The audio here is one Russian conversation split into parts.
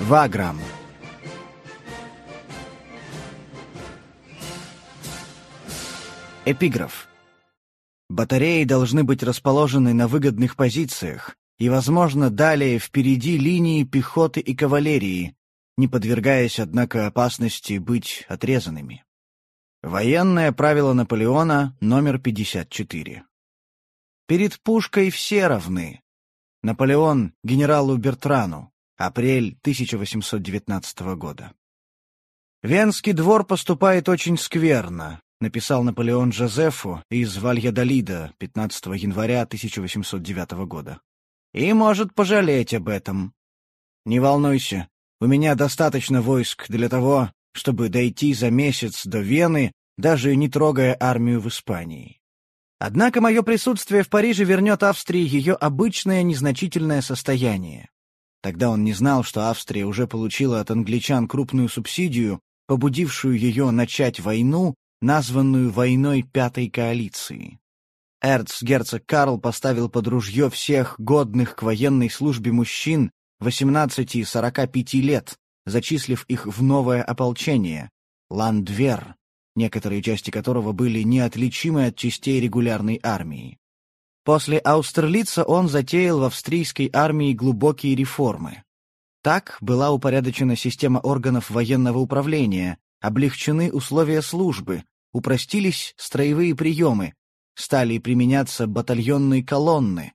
Ваграм. Эпиграф. Батареи должны быть расположены на выгодных позициях и, возможно, далее впереди линии пехоты и кавалерии, не подвергаясь, однако, опасности быть отрезанными. Военное правило Наполеона номер 54. Перед пушкой все равны. Наполеон генералу Бертрану. Апрель 1819 года. «Венский двор поступает очень скверно», — написал Наполеон Жозефу из Вальядолида 15 января 1809 года. «И может пожалеть об этом. Не волнуйся, у меня достаточно войск для того, чтобы дойти за месяц до Вены, даже не трогая армию в Испании. Однако мое присутствие в Париже вернет Австрии ее обычное незначительное состояние. Тогда он не знал, что Австрия уже получила от англичан крупную субсидию, побудившую ее начать войну, названную войной Пятой коалиции. Эрцгерцог Карл поставил под ружье всех годных к военной службе мужчин 18-45 лет, зачислив их в новое ополчение — Ландвер, некоторые части которого были неотличимы от частей регулярной армии. После Аустерлица он затеял в австрийской армии глубокие реформы. Так была упорядочена система органов военного управления, облегчены условия службы, упростились строевые приемы, стали применяться батальонные колонны.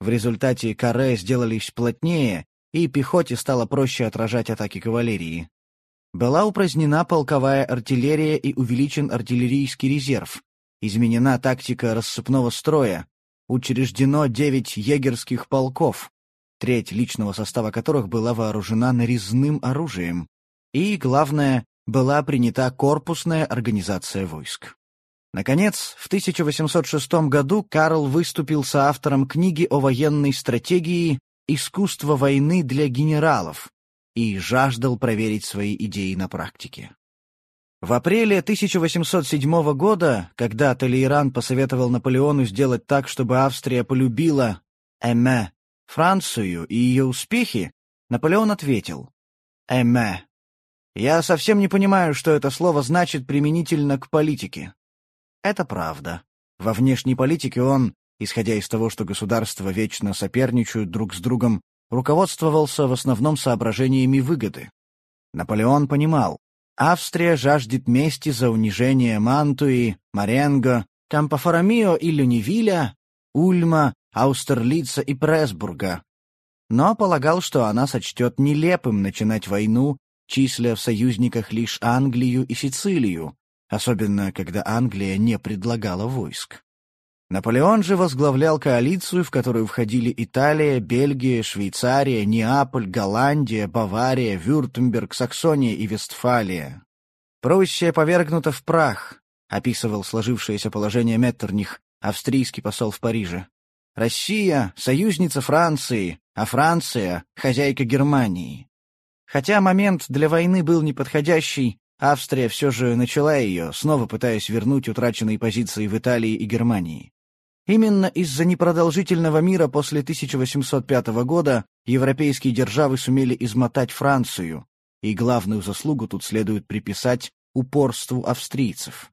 В результате каре сделались плотнее, и пехоте стало проще отражать атаки кавалерии. Была упразднена полковая артиллерия и увеличен артиллерийский резерв, изменена тактика рассыпного строя, учреждено девять егерских полков, треть личного состава которых была вооружена нарезным оружием, и, главное, была принята корпусная организация войск. Наконец, в 1806 году Карл выступил соавтором книги о военной стратегии «Искусство войны для генералов» и жаждал проверить свои идеи на практике. В апреле 1807 года, когда Толейран посоветовал Наполеону сделать так, чтобы Австрия полюбила «эме» Францию и ее успехи, Наполеон ответил «эме». Я совсем не понимаю, что это слово значит применительно к политике. Это правда. Во внешней политике он, исходя из того, что государства вечно соперничают друг с другом, руководствовался в основном соображениями выгоды. Наполеон понимал, Австрия жаждет мести за унижение Мантуи, Маренго, Кампофарамио и Люневиля, Ульма, Аустерлица и Пресбурга. Но полагал, что она сочтет нелепым начинать войну, числя в союзниках лишь Англию и Сицилию, особенно когда Англия не предлагала войск. Наполеон же возглавлял коалицию, в которую входили Италия, Бельгия, Швейцария, Неаполь, Голландия, Бавария, Вюртемберг, Саксония и Вестфалия. «Пруссия повергнута в прах», — описывал сложившееся положение Меттерних, австрийский посол в Париже. «Россия — союзница Франции, а Франция — хозяйка Германии». Хотя момент для войны был неподходящий, Австрия все же начала ее, снова пытаясь вернуть утраченные позиции в Италии и Германии. Именно из-за непродолжительного мира после 1805 года европейские державы сумели измотать Францию, и главную заслугу тут следует приписать упорству австрийцев.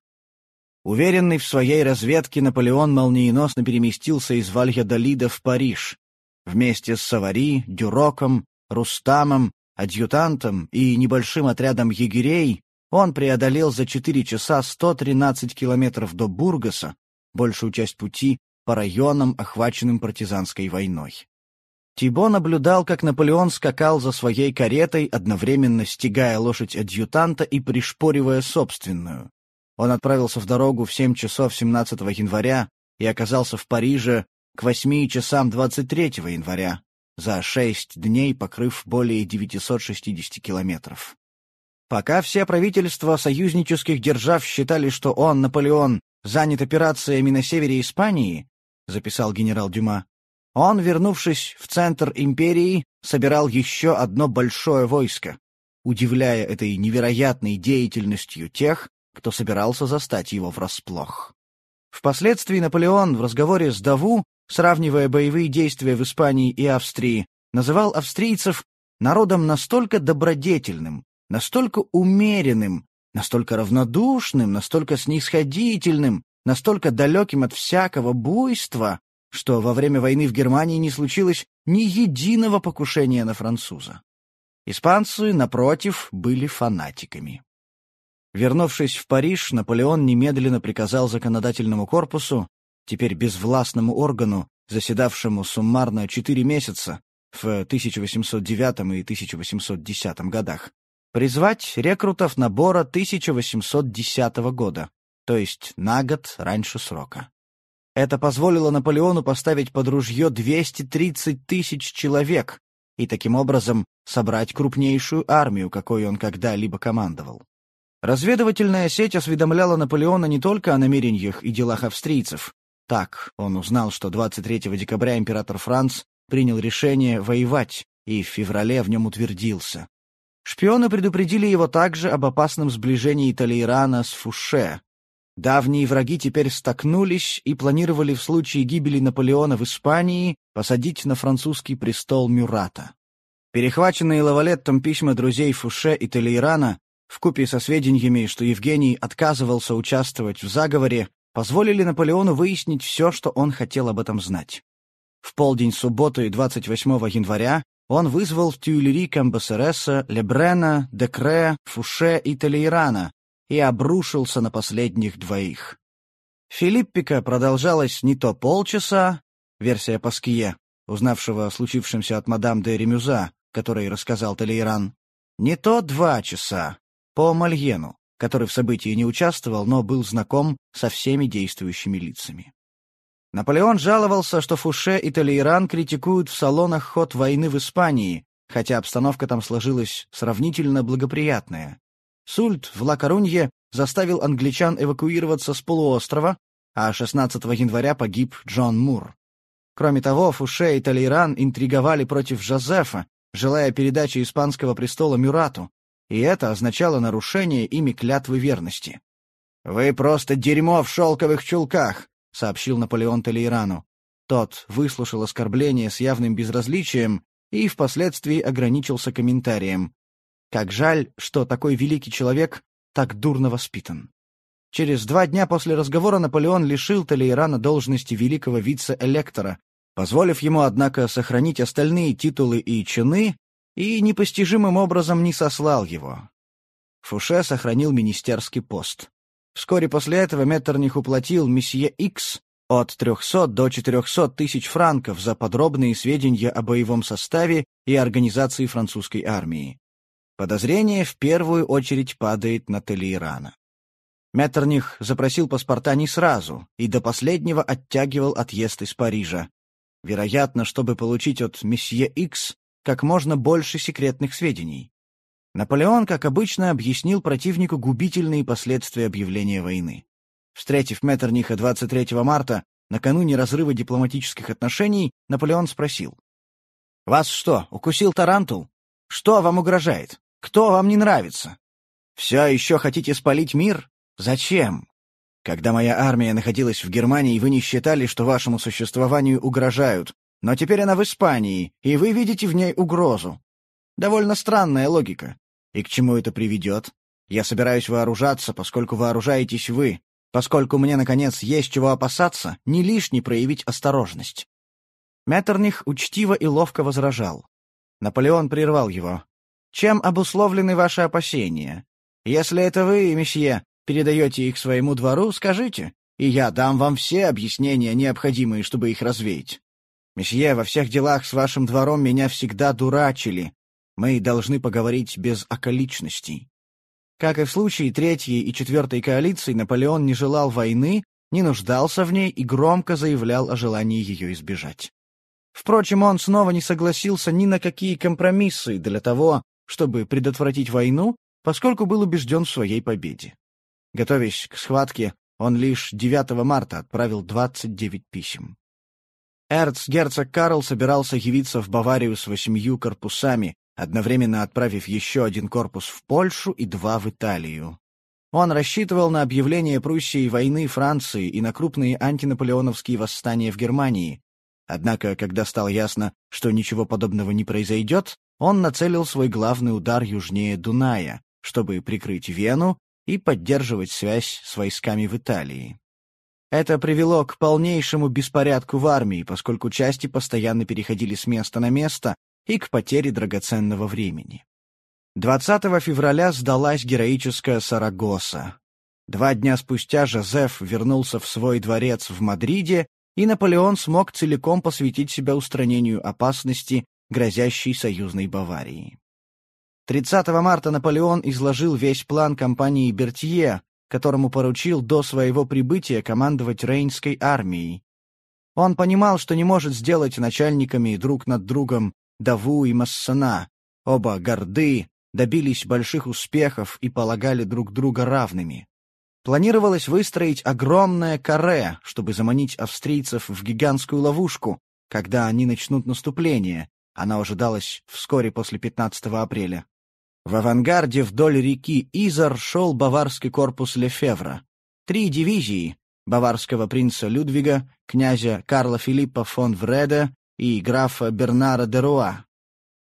Уверенный в своей разведке, Наполеон молниеносно переместился из Вальядолида в Париж. Вместе с Савари, Дюроком, Рустамом, адъютантом и небольшим отрядом егерей он преодолел за 4 часа 113 километров до Бургаса, большую часть пути по районам, охваченным партизанской войной. Тибо наблюдал, как Наполеон скакал за своей каретой, одновременно стегая лошадь адъютанта и пришпоривая собственную. Он отправился в дорогу в 7 часов 17 января и оказался в Париже к 8 часам 23 января, за шесть дней покрыв более 960 километров. Пока все правительства союзнических держав считали, что он, Наполеон, занят операциями на севере Испании, записал генерал Дюма, он, вернувшись в центр империи, собирал еще одно большое войско, удивляя этой невероятной деятельностью тех, кто собирался застать его врасплох. Впоследствии Наполеон в разговоре с Даву, сравнивая боевые действия в Испании и Австрии, называл австрийцев народом настолько добродетельным, настолько умеренным, настолько равнодушным, настолько снисходительным, настолько далеким от всякого буйства, что во время войны в Германии не случилось ни единого покушения на француза. Испанцы, напротив, были фанатиками. Вернувшись в Париж, Наполеон немедленно приказал законодательному корпусу, теперь безвластному органу, заседавшему суммарно четыре месяца в 1809 и 1810 годах, призвать рекрутов набора 1810 года, то есть на год раньше срока. Это позволило Наполеону поставить под ружье 230 тысяч человек и таким образом собрать крупнейшую армию, какой он когда-либо командовал. Разведывательная сеть осведомляла Наполеона не только о намерениях и делах австрийцев. Так, он узнал, что 23 декабря император Франц принял решение воевать и в феврале в нем утвердился. Шпионы предупредили его также об опасном сближении Талейрана с Фуше. Давние враги теперь столкнулись и планировали в случае гибели Наполеона в Испании посадить на французский престол Мюрата. Перехваченные Лавалеттом письма друзей Фуше и Талейрана вкупе со сведениями, что Евгений отказывался участвовать в заговоре, позволили Наполеону выяснить все, что он хотел об этом знать. В полдень субботы 28 января он вызвал в Тюильри Камбасереса, Лебрена, Декре, Фуше и Толейрана и обрушился на последних двоих. Филиппика продолжалась не то полчаса, версия Паские, узнавшего о случившемся от мадам де Ремюза, который рассказал Толейран, не то два часа, по Мальену, который в событии не участвовал, но был знаком со всеми действующими лицами. Наполеон жаловался, что Фуше и Толейран критикуют в салонах ход войны в Испании, хотя обстановка там сложилась сравнительно благоприятная. Сульт в Ла-Корунье заставил англичан эвакуироваться с полуострова, а 16 января погиб Джон Мур. Кроме того, Фуше и Толейран интриговали против Жозефа, желая передачи испанского престола Мюрату, и это означало нарушение ими клятвы верности. «Вы просто дерьмо в шелковых чулках», — сообщил Наполеон Толейрану. Тот выслушал оскорбление с явным безразличием и впоследствии ограничился комментарием. «Как жаль, что такой великий человек так дурно воспитан». Через два дня после разговора Наполеон лишил Толейрана должности великого вице-электора, позволив ему, однако, сохранить остальные титулы и чины и непостижимым образом не сослал его. Фуше сохранил министерский пост. Вскоре после этого Меттерних уплатил месье Икс от 300 до 400 тысяч франков за подробные сведения о боевом составе и организации французской армии. Подозрение в первую очередь падает на Толейрана. Меттерних запросил паспорта не сразу и до последнего оттягивал отъезд из Парижа. Вероятно, чтобы получить от месье Икс как можно больше секретных сведений. Наполеон, как обычно, объяснил противнику губительные последствия объявления войны. Встретив Меттерниха 23 марта, накануне разрыва дипломатических отношений, Наполеон спросил. «Вас что, укусил тарантул? Что вам угрожает? Кто вам не нравится? Все еще хотите спалить мир? Зачем? Когда моя армия находилась в Германии, вы не считали, что вашему существованию угрожают, но теперь она в Испании, и вы видите в ней угрозу. Довольно странная логика. И к чему это приведет? Я собираюсь вооружаться, поскольку вооружаетесь вы. Поскольку мне, наконец, есть чего опасаться, не лишне проявить осторожность. Меттерних учтиво и ловко возражал. Наполеон прервал его. «Чем обусловлены ваши опасения? Если это вы, месье, передаете их своему двору, скажите, и я дам вам все объяснения, необходимые, чтобы их развеять. Месье, во всех делах с вашим двором меня всегда дурачили. Мы должны поговорить без околичностей. Как и в случае третьей и четвертой коалиции, Наполеон не желал войны, не нуждался в ней и громко заявлял о желании ее избежать. Впрочем, он снова не согласился ни на какие компромиссы для того, чтобы предотвратить войну, поскольку был убежден в своей победе. Готовясь к схватке, он лишь 9 марта отправил 29 писем. Эрцгерцог Карл собирался явиться в Баварию с восемью корпусами, одновременно отправив еще один корпус в Польшу и два в Италию. Он рассчитывал на объявление Пруссии войны Франции и на крупные антинаполеоновские восстания в Германии. Однако, когда стало ясно, что ничего подобного не произойдет, он нацелил свой главный удар южнее Дуная, чтобы прикрыть Вену и поддерживать связь с войсками в Италии. Это привело к полнейшему беспорядку в армии, поскольку части постоянно переходили с места на место и к потере драгоценного времени. 20 февраля сдалась героическая Сарагоса. Два дня спустя Жозеф вернулся в свой дворец в Мадриде, и Наполеон смог целиком посвятить себя устранению опасности, грозящей союзной Баварии. 30 марта Наполеон изложил весь план кампании Бертье, которому поручил до своего прибытия командовать Рейнской армией. Он понимал, что не может сделать начальниками друг над другом Даву и Массана, оба горды, добились больших успехов и полагали друг друга равными. Планировалось выстроить огромное каре, чтобы заманить австрийцев в гигантскую ловушку, когда они начнут наступление. Она ожидалась вскоре после 15 апреля. В авангарде вдоль реки Изар шел баварский корпус Лефевра. Три дивизии — баварского принца Людвига, князя Карла Филиппа фон Вреда и графа Бернара де Руа.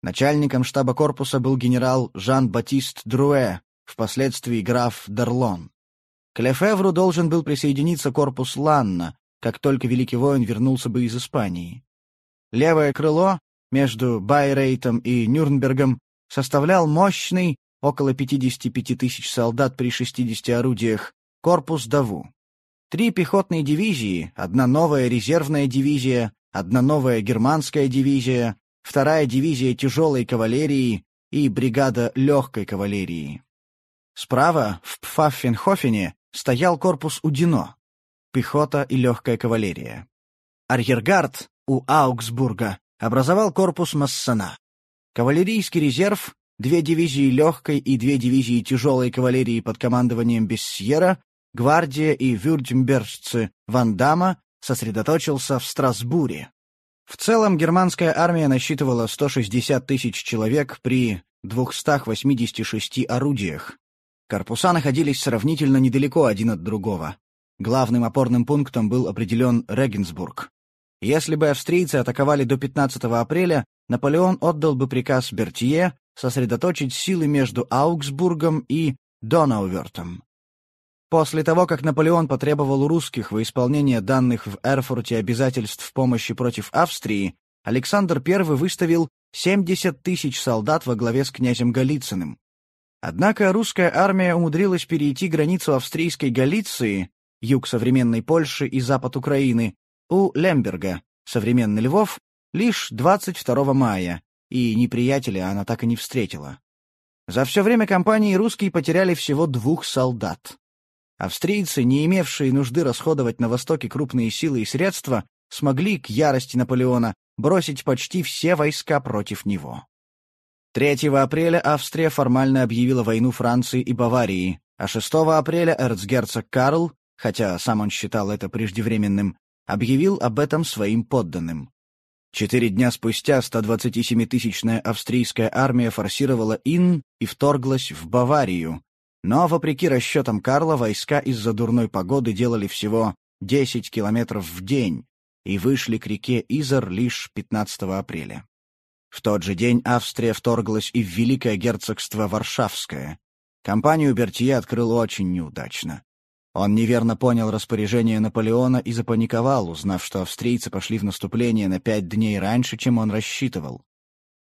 Начальником штаба корпуса был генерал Жан-Батист Друэ, впоследствии граф Дарлон. К Лефевру должен был присоединиться корпус Ланна, как только Великий воин вернулся бы из Испании. Левое крыло между Байрейтом и Нюрнбергом составлял мощный, около 55 тысяч солдат при 60 орудиях, корпус Даву. Три пехотные дивизии, одна новая резервная дивизия, одна новая германская дивизия, вторая дивизия тяжелой кавалерии и бригада легкой кавалерии. Справа, в Пфаффенхофене, стоял корпус Удино, пехота и легкая кавалерия. Арьергард у Аугсбурга образовал корпус Массана. Кавалерийский резерв, две дивизии легкой и две дивизии тяжелой кавалерии под командованием Бессьера, гвардия и вюртембержцы Вандама сосредоточился в Страсбуре. В целом германская армия насчитывала 160 тысяч человек при 286 орудиях. Корпуса находились сравнительно недалеко один от другого. Главным опорным пунктом был определен Регенсбург. Если бы австрийцы атаковали до 15 апреля, Наполеон отдал бы приказ Бертье сосредоточить силы между Аугсбургом и Донаувертом. После того, как Наполеон потребовал у русских во исполнение данных в Эрфурте обязательств помощи против Австрии, Александр I выставил 70 тысяч солдат во главе с князем Голицыным. Однако русская армия умудрилась перейти границу австрийской Галиции, юг современной Польши и запад Украины, у Лемберга, современный Львов, лишь 22 мая, и неприятеля она так и не встретила. За все время кампании русские потеряли всего двух солдат. Австрийцы, не имевшие нужды расходовать на Востоке крупные силы и средства, смогли к ярости Наполеона бросить почти все войска против него. 3 апреля Австрия формально объявила войну Франции и Баварии, а 6 апреля эрцгерцог Карл, хотя сам он считал это преждевременным, объявил об этом своим подданным. Четыре дня спустя 127-тысячная австрийская армия форсировала Inn и вторглась в Баварию. Но, вопреки расчетам Карла, войска из-за дурной погоды делали всего 10 километров в день и вышли к реке Изар лишь 15 апреля. В тот же день Австрия вторглась и в Великое герцогство Варшавское. Кампанию Бертье открыл очень неудачно. Он неверно понял распоряжение Наполеона и запаниковал, узнав, что австрийцы пошли в наступление на пять дней раньше, чем он рассчитывал.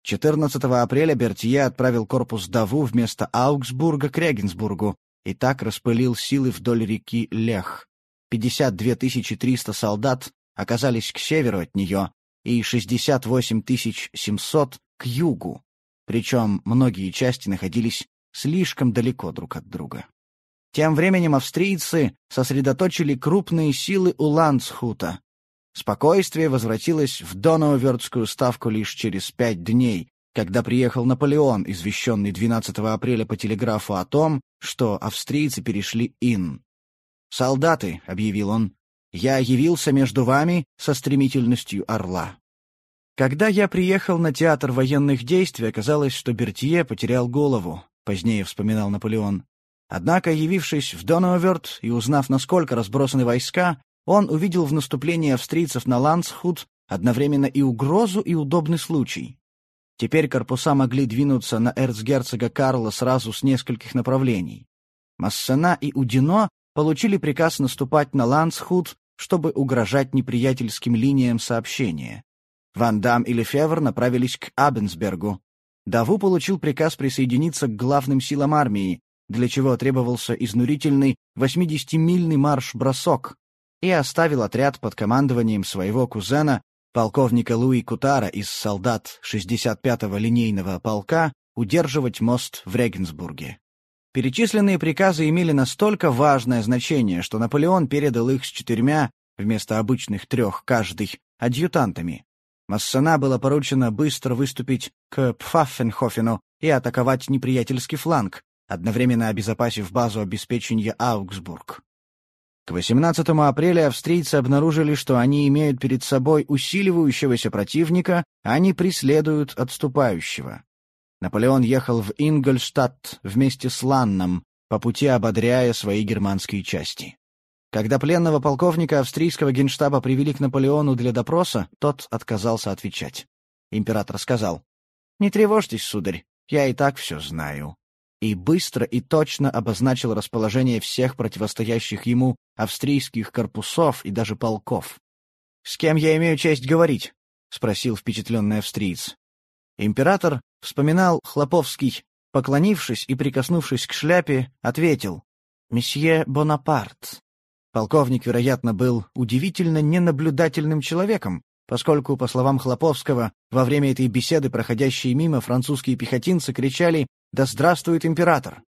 14 апреля Бертье отправил корпус Даву вместо Аугсбурга к Регенсбургу и так распылил силы вдоль реки Лех. 52 300 солдат оказались к северу от нее и 68 700 к югу, причем многие части находились слишком далеко друг от друга. Тем временем австрийцы сосредоточили крупные силы у Ландсхута. Спокойствие возвратилось в Донаувертскую ставку лишь через пять дней, когда приехал Наполеон, извещенный 12 апреля по телеграфу о том, что австрийцы перешли Ин. «Солдаты», — объявил он, — «я явился между вами со стремительностью орла». Когда я приехал на театр военных действий, оказалось, что Бертье потерял голову, позднее вспоминал Наполеон. Однако, явившись в Доноверт и узнав, насколько разбросаны войска, он увидел в наступлении австрийцев на Ландсхут одновременно и угрозу, и удобный случай. Теперь корпуса могли двинуться на эрцгерцога Карла сразу с нескольких направлений. Массена и Удино получили приказ наступать на Лансхут, чтобы угрожать неприятельским линиям сообщения. Ван Дам и Лефевр направились к Абенсбергу. Даву получил приказ присоединиться к главным силам армии, для чего требовался изнурительный 80-мильный марш-бросок, и оставил отряд под командованием своего кузена, полковника Луи Кутара из солдат 65-го линейного полка, удерживать мост в Регенсбурге. Перечисленные приказы имели настолько важное значение, что Наполеон передал их с четырьмя, вместо обычных трех каждый, адъютантами. Массена было поручено быстро выступить к Пфаффенхофену и атаковать неприятельский фланг, одновременно обезопасив базу обеспечения Аугсбург. К 18 апреля австрийцы обнаружили, что они имеют перед собой усиливающегося противника, а не преследуют отступающего. Наполеон ехал в Ингольштадт вместе с Ланном, по пути ободряя свои германские части. Когда пленного полковника австрийского генштаба привели к Наполеону для допроса, тот отказался отвечать. Император сказал, «Не тревожьтесь, сударь, я и так все знаю и быстро и точно обозначил расположение всех противостоящих ему австрийских корпусов и даже полков. «С кем я имею честь говорить?» — спросил впечатленный австриец. Император вспоминал Хлоповский, поклонившись и прикоснувшись к шляпе, ответил «Месье Бонапарт». Полковник, вероятно, был удивительно ненаблюдательным человеком, поскольку, по словам Хлоповского, во время этой беседы проходящие мимо французские пехотинцы кричали «Да здравствует император!».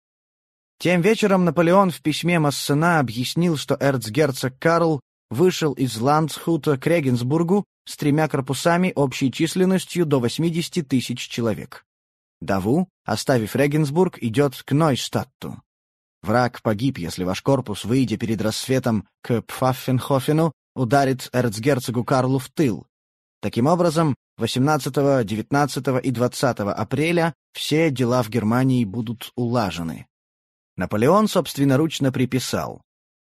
Тем вечером Наполеон в письме Массена объяснил, что эрцгерцог Карл вышел из Ландсхута к Регенсбургу с тремя корпусами общей численностью до 80 тысяч человек. Даву, оставив Регенсбург, идет к Нойштадту. Враг погиб, если ваш корпус, выйдя перед рассветом к Пфаффенхофену, ударит эрцгерцогу Карлу в тыл. Таким образом, 18, 19 и 20 апреля все дела в Германии будут улажены. Наполеон собственноручно приписал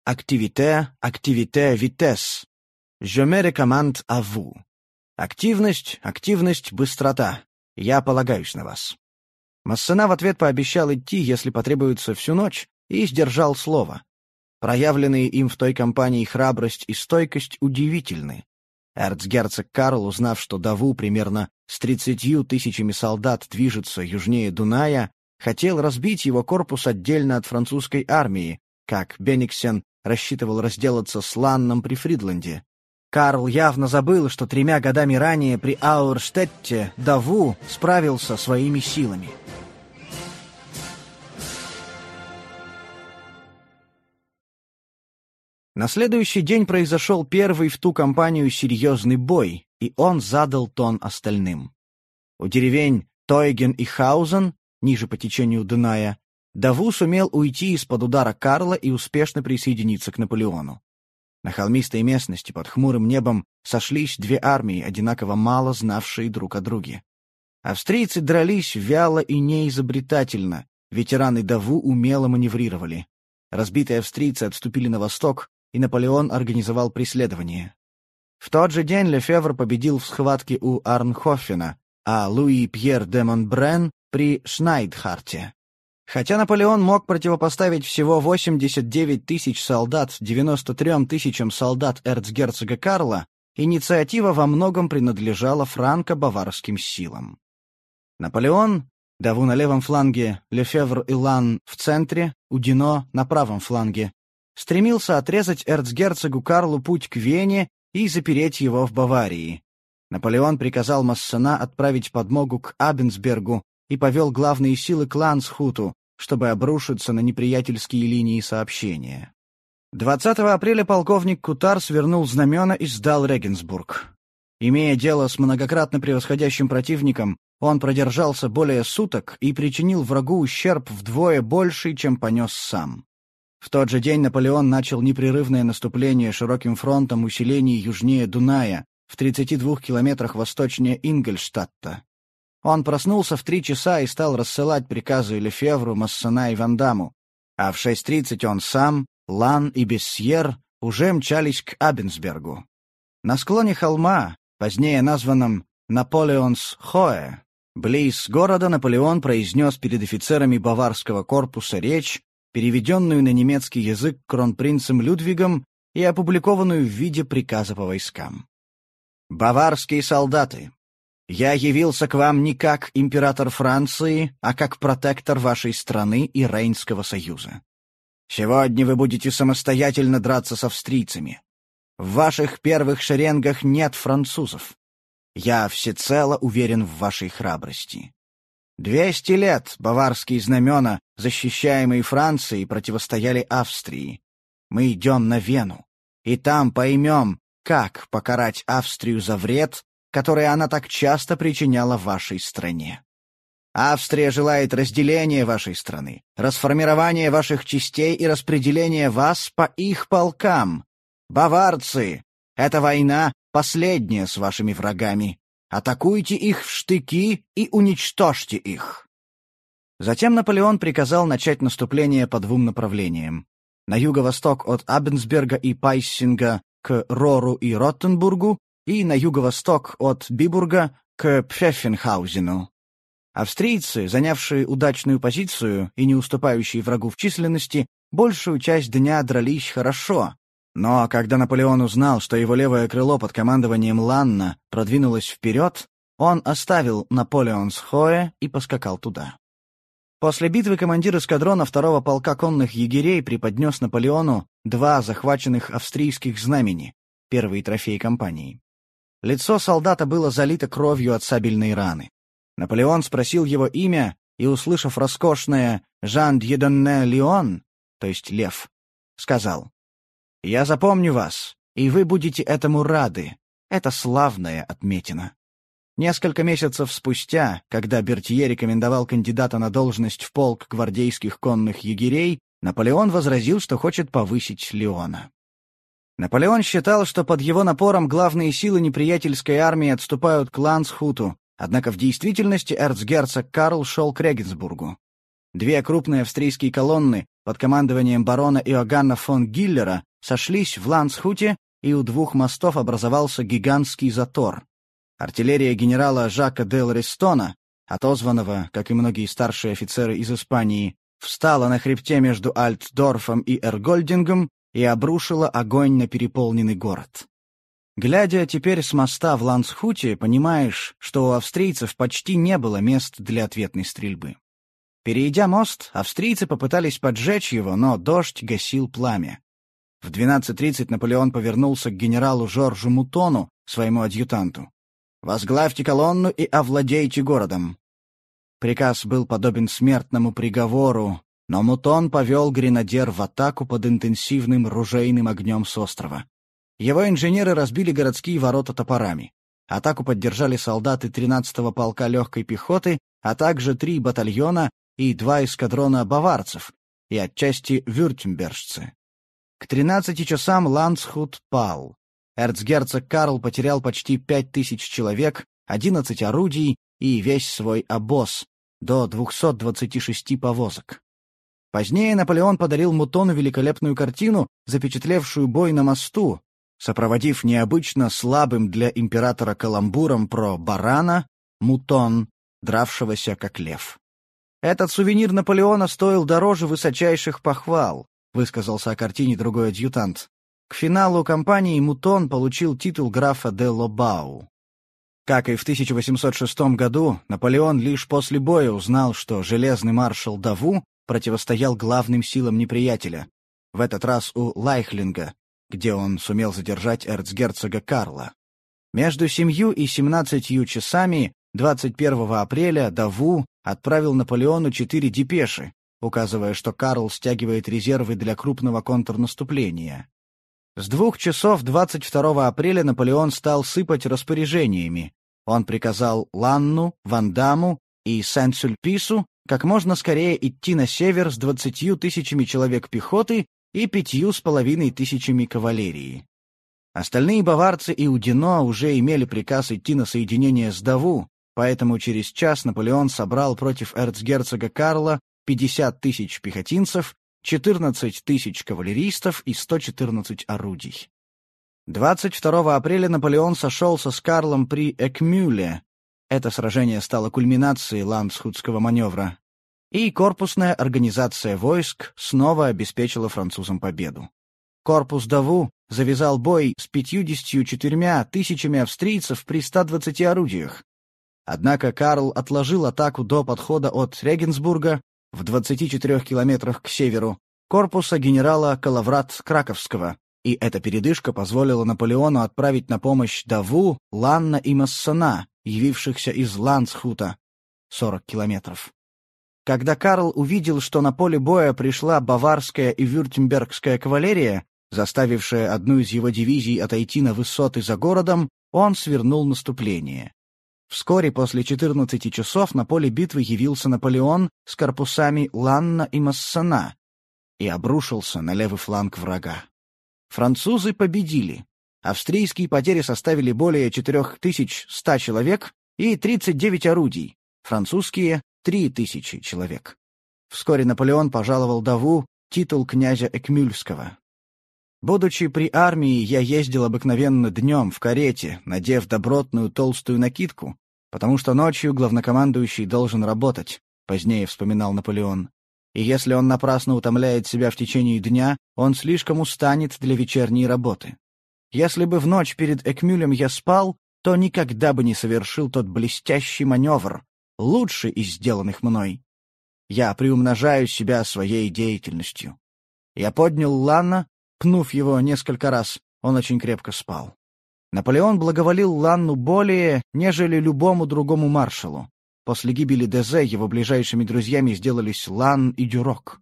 «Активите, активите, витес. Je me recommande à vous». «Активность, активность, быстрота. Я полагаюсь на вас». Массена в ответ пообещал идти, если потребуется, всю ночь, и сдержал слово. Проявленные им в той кампании храбрость и стойкость удивительны. Эрцгерцог Карл, узнав, что Даву примерно с тридцатью тысячами солдат движется южнее Дуная, хотел разбить его корпус отдельно от французской армии, как Бениксен рассчитывал разделаться с Ланном при Фридланде. Карл явно забыл, что тремя годами ранее при Аурштетте Даву справился своими силами. На следующий день произошел первый в ту компанию серьезный бой, и он задал тон остальным. У деревень Тойген и Хаузен, ниже по течению Дуная, Даву сумел уйти из-под удара Карла и успешно присоединиться к Наполеону. На холмистой местности под хмурым небом сошлись две армии, одинаково мало знавшие друг о друге. Австрийцы дрались вяло и неизобретательно, ветераны Даву умело маневрировали. Разбитые австрийцы отступили на восток, и Наполеон организовал преследование. В тот же день Лефевр победил в схватке у Арнхофена, а Луи Пьер де Монбрен при Шнайдхарте. Хотя Наполеон мог противопоставить всего 89 тысяч солдат 93 тысячам солдат эрцгерцога Карла, инициатива во многом принадлежала франко-баварским силам. Наполеон, Даву на левом фланге, Лефевр и Лан в центре, Удино на правом фланге, стремился отрезать эрцгерцогу Карлу путь к Вене и запереть его в Баварии. Наполеон приказал Массена отправить подмогу к Абенсбергу и повел главные силы к Лансхуту, чтобы обрушиться на неприятельские линии сообщения. 20 апреля полковник Кутар свернул знамена и сдал Регенсбург. Имея дело с многократно превосходящим противником, он продержался более суток и причинил врагу ущерб вдвое больший, чем понес сам. В тот же день Наполеон начал непрерывное наступление широким фронтом усилений южнее Дуная, в 32 километрах восточнее Ингельштадта. Он проснулся в три часа и стал рассылать приказы Лефевру, Массена и Вандаму, а в 6.30 он сам, Лан и Бессьер уже мчались к Абенсбергу. На склоне холма, позднее названном Наполеонс Хоэ, Близ города Наполеон произнес перед офицерами баварского корпуса речь, переведенную на немецкий язык кронпринцем Людвигом и опубликованную в виде приказа по войскам. «Баварские солдаты, я явился к вам не как император Франции, а как протектор вашей страны и Рейнского союза. Сегодня вы будете самостоятельно драться с австрийцами. В ваших первых шеренгах нет французов. Я всецело уверен в вашей храбрости. Двести лет баварские знамена, защищаемые Францией, противостояли Австрии. Мы идем на Вену, и там поймем, как покарать Австрию за вред, который она так часто причиняла вашей стране. Австрия желает разделения вашей страны, расформирования ваших частей и распределения вас по их полкам. Баварцы, эта война последняя с вашими врагами. Атакуйте их в штыки и уничтожьте их. Затем Наполеон приказал начать наступление по двум направлениям. На юго-восток от Абенсберга и Пайссинга к Рору и Роттенбургу и на юго-восток от Бибурга к Пфеффенхаузену. Австрийцы, занявшие удачную позицию и не уступающие врагу в численности, большую часть дня дрались хорошо. Но когда Наполеон узнал, что его левое крыло под командованием Ланна продвинулось вперед, он оставил Наполеонс-Хоэ и поскакал туда. После битвы командир эскадрона второго полка конных егерей преподнес Наполеону два захваченных австрийских знамени, первые трофеи кампании. Лицо солдата было залито кровью от сабельной раны. Наполеон спросил его имя и, услышав роскошное «Жан Дьедонне Леон», то есть «Лев», сказал «Я запомню вас, и вы будете этому рады. Это славная отметина». Несколько месяцев спустя, когда Бертье рекомендовал кандидата на должность в полк гвардейских конных егерей, Наполеон возразил, что хочет повысить Леона. Наполеон считал, что под его напором главные силы неприятельской армии отступают к Лансхуту, Однако в действительности эрцгерцог Карл шел к Регенсбургу. Две крупные австрийские колонны под командованием барона Иоганна фон Гиллера сошлись в Лансхуте, и у двух мостов образовался гигантский затор. Артиллерия генерала Жака де Ларистона, отозванного, как и многие старшие офицеры из Испании, встала на хребте между Альтдорфом и Эргольдингом и обрушила огонь на переполненный город. Глядя теперь с моста в Лансхуте, понимаешь, что у австрийцев почти не было мест для ответной стрельбы. Перейдя мост, австрийцы попытались поджечь его, но дождь гасил пламя. В 12.30 Наполеон повернулся к генералу Жоржу Мутону, своему адъютанту. «Возглавьте колонну и овладейте городом». Приказ был подобен смертному приговору, но Мутон повел гренадер в атаку под интенсивным ружейным огнем с острова. Его инженеры разбили городские ворота топорами. Атаку поддержали солдаты 13-го полка легкой пехоты, а также три батальона и два эскадрона баварцев, и отчасти вюртембержцы. К 13 часам Ландсхут пал. Эрцгерцог Карл потерял почти пять тысяч человек, 11 орудий и весь свой обоз, до 226 повозок. Позднее Наполеон подарил Мутону великолепную картину, запечатлевшую бой на мосту, сопроводив необычно слабым для императора каламбуром про барана, мутон, дравшегося как лев. «Этот сувенир Наполеона стоил дороже высочайших похвал», — высказался о картине другой адъютант. К финалу кампании Мутон получил титул графа де Лобау. Как и в 1806 году, Наполеон лишь после боя узнал, что железный маршал Даву противостоял главным силам неприятеля, в этот раз у Лайхлинга, где он сумел задержать эрцгерцога Карла. Между семью и семнадцатью часами 21 апреля Даву отправил Наполеону четыре депеши, указывая, что Карл стягивает резервы для крупного контрнаступления. С двух часов 22 апреля Наполеон стал сыпать распоряжениями. Он приказал Ланну, Вандаму и Сен-Сюльпису как можно скорее идти на север с двадцатью тысячами человек пехоты и пятью с половиной тысячами кавалерии. Остальные баварцы и Удино уже имели приказ идти на соединение с Даву, поэтому через час Наполеон собрал против эрцгерцога Карла 50 тысяч пехотинцев, 14 тысяч кавалеристов и 114 орудий. 22 апреля Наполеон сошелся с Карлом при Экмюле. Это сражение стало кульминацией ландсхутского маневра. И корпусная организация войск снова обеспечила французам победу. Корпус Даву завязал бой с 54 тысячами австрийцев при 120 орудиях. Однако Карл отложил атаку до подхода от Регенсбурга в 24 километрах к северу, корпуса генерала Калаврат Краковского, и эта передышка позволила Наполеону отправить на помощь Даву, Ланна и Массана, явившихся из Ландсхута, 40 километров. Когда Карл увидел, что на поле боя пришла баварская и вюртембергская кавалерия, заставившая одну из его дивизий отойти на высоты за городом, он свернул наступление. Вскоре после 14 часов на поле битвы явился Наполеон с корпусами Ланна и Массана и обрушился на левый фланг врага. Французы победили. Австрийские потери составили более 4100 человек и 39 орудий, французские — 3000 человек. Вскоре Наполеон пожаловал Даву титул князя Экмюльского. Будучи при армии, я ездил обыкновенно днем в карете, надев добротную толстую накидку, потому что ночью главнокомандующий должен работать, позднее вспоминал Наполеон. И если он напрасно утомляет себя в течение дня, он слишком устанет для вечерней работы. Если бы в ночь перед Экмюлем я спал, то никогда бы не совершил тот блестящий маневр, лучший из сделанных мной. Я приумножаю себя своей деятельностью. Я поднял Ланна, Пнув его несколько раз, он очень крепко спал. Наполеон благоволил Ланну более, нежели любому другому маршалу. После гибели Дезе его ближайшими друзьями сделались Лан и Дюрок.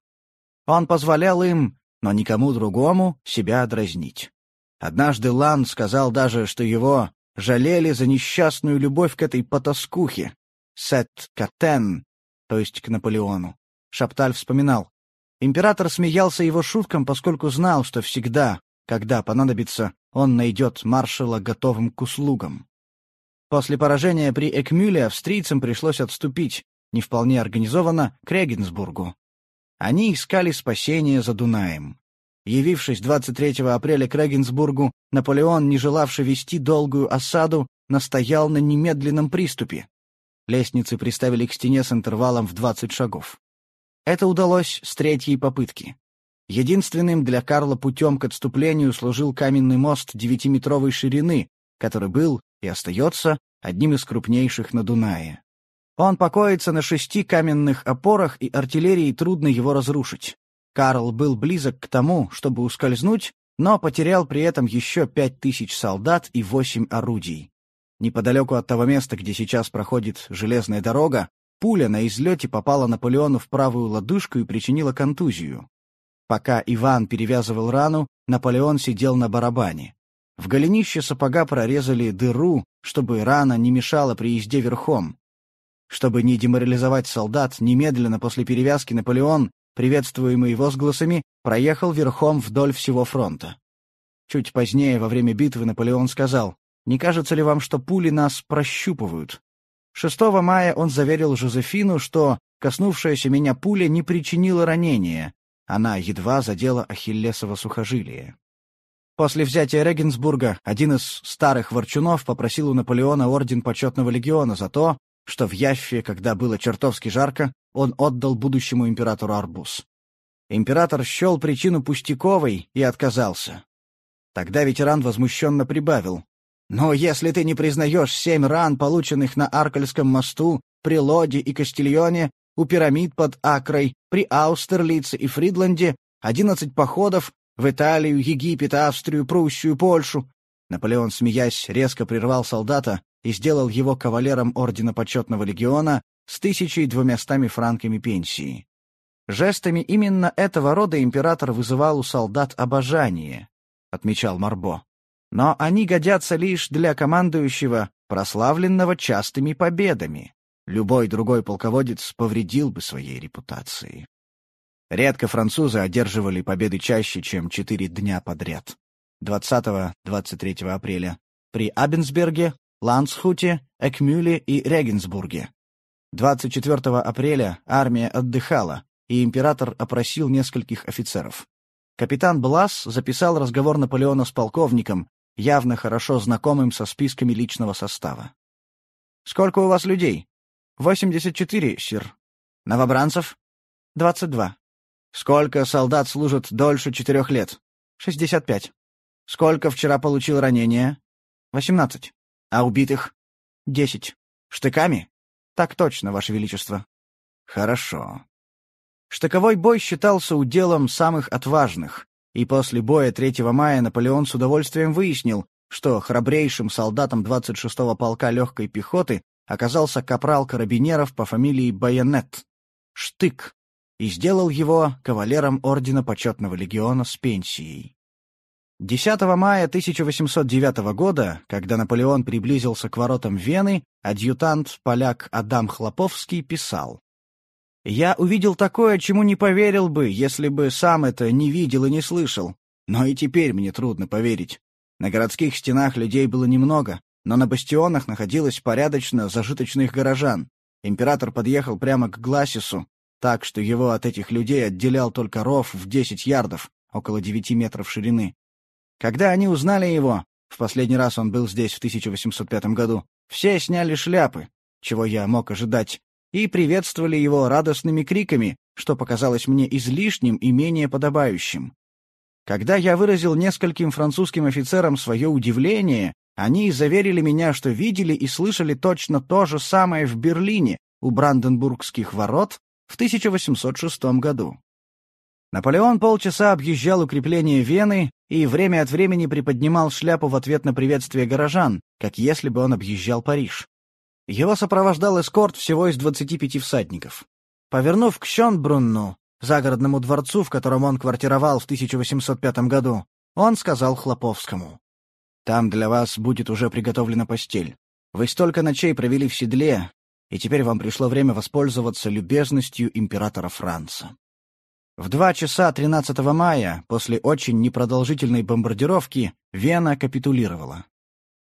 Он позволял им, но никому другому, себя дразнить. Однажды Лан сказал даже, что его жалели за несчастную любовь к этой потаскухе, Сет Катен, то есть к Наполеону. Шапталь вспоминал. Император смеялся его шуткам, поскольку знал, что всегда, когда понадобится, он найдет маршала готовым к услугам. После поражения при Экмюле австрийцам пришлось отступить, не вполне организованно, к Регенсбургу. Они искали спасения за Дунаем. Явившись 23 апреля к Регенсбургу, Наполеон, не желавший вести долгую осаду, настоял на немедленном приступе. Лестницы приставили к стене с интервалом в 20 шагов. Это удалось с третьей попытки. Единственным для Карла путем к отступлению служил каменный мост девятиметровой ширины, который был и остается одним из крупнейших на Дунае. Он покоится на шести каменных опорах, и артиллерии трудно его разрушить. Карл был близок к тому, чтобы ускользнуть, но потерял при этом еще пять тысяч солдат и восемь орудий. Неподалеку от того места, где сейчас проходит железная дорога, Пуля на излете попала Наполеону в правую лодыжку и причинила контузию. Пока Иван перевязывал рану, Наполеон сидел на барабане. В голенище сапога прорезали дыру, чтобы рана не мешала при езде верхом. Чтобы не деморализовать солдат, немедленно после перевязки Наполеон, приветствуемый возгласами, проехал верхом вдоль всего фронта. Чуть позднее, во время битвы, Наполеон сказал, «Не кажется ли вам, что пули нас прощупывают? 6 мая он заверил Жозефину, что коснувшаяся меня пуля не причинила ранения, она едва задела ахиллесово сухожилие. После взятия Регенсбурга один из старых ворчунов попросил у Наполеона орден почетного легиона за то, что в Яффе, когда было чертовски жарко, он отдал будущему императору арбуз. Император счел причину пустяковой и отказался. Тогда ветеран возмущенно прибавил. Но если ты не признаешь семь ран, полученных на Аркальском мосту, при Лоде и Кастильоне, у пирамид под Акрой, при Аустерлице и Фридланде, одиннадцать походов в Италию, Египет, Австрию, Пруссию, Польшу, Наполеон, смеясь, резко прервал солдата и сделал его кавалером Ордена Почетного Легиона с тысячей двумястами франками пенсии. Жестами именно этого рода император вызывал у солдат обожание, отмечал Марбо но они годятся лишь для командующего, прославленного частыми победами. Любой другой полководец повредил бы своей репутации. Редко французы одерживали победы чаще, чем четыре дня подряд. 20-23 апреля при Абенсберге, Ландсхуте, Экмюле и Регенсбурге. 24 апреля армия отдыхала, и император опросил нескольких офицеров. Капитан Блас записал разговор Наполеона с полковником, явно хорошо знакомым со списками личного состава. Сколько у вас людей? Восемьдесят четыре, сир. Новобранцев? Двадцать два. Сколько солдат служат дольше четырех лет? Шестьдесят пять. Сколько вчера получил ранения? Восемнадцать. А убитых? Десять. Штыками? Так точно, Ваше Величество. Хорошо. Штыковой бой считался уделом самых отважных, и после боя 3 мая Наполеон с удовольствием выяснил, что храбрейшим солдатом 26-го полка легкой пехоты оказался капрал карабинеров по фамилии Байонет, Штык, и сделал его кавалером Ордена Почетного Легиона с пенсией. 10 мая 1809 года, когда Наполеон приблизился к воротам Вены, адъютант-поляк Адам Хлоповский писал «Я увидел такое, чему не поверил бы, если бы сам это не видел и не слышал. Но и теперь мне трудно поверить. На городских стенах людей было немного, но на бастионах находилось порядочно зажиточных горожан. Император подъехал прямо к Гласису, так что его от этих людей отделял только ров в 10 ярдов, около 9 метров ширины. Когда они узнали его, в последний раз он был здесь в 1805 году, все сняли шляпы, чего я мог ожидать, и приветствовали его радостными криками, что показалось мне излишним и менее подобающим. Когда я выразил нескольким французским офицерам свое удивление, они заверили меня, что видели и слышали точно то же самое в Берлине, у Бранденбургских ворот, в 1806 году. Наполеон полчаса объезжал укрепление Вены и время от времени приподнимал шляпу в ответ на приветствие горожан, как если бы он объезжал Париж. Его сопровождал эскорт всего из 25 всадников. Повернув к Щенбрунну, загородному дворцу, в котором он квартировал в 1805 году, он сказал Хлоповскому. «Там для вас будет уже приготовлена постель. Вы столько ночей провели в седле, и теперь вам пришло время воспользоваться любезностью императора Франца. В два часа 13 мая, после очень непродолжительной бомбардировки, Вена капитулировала.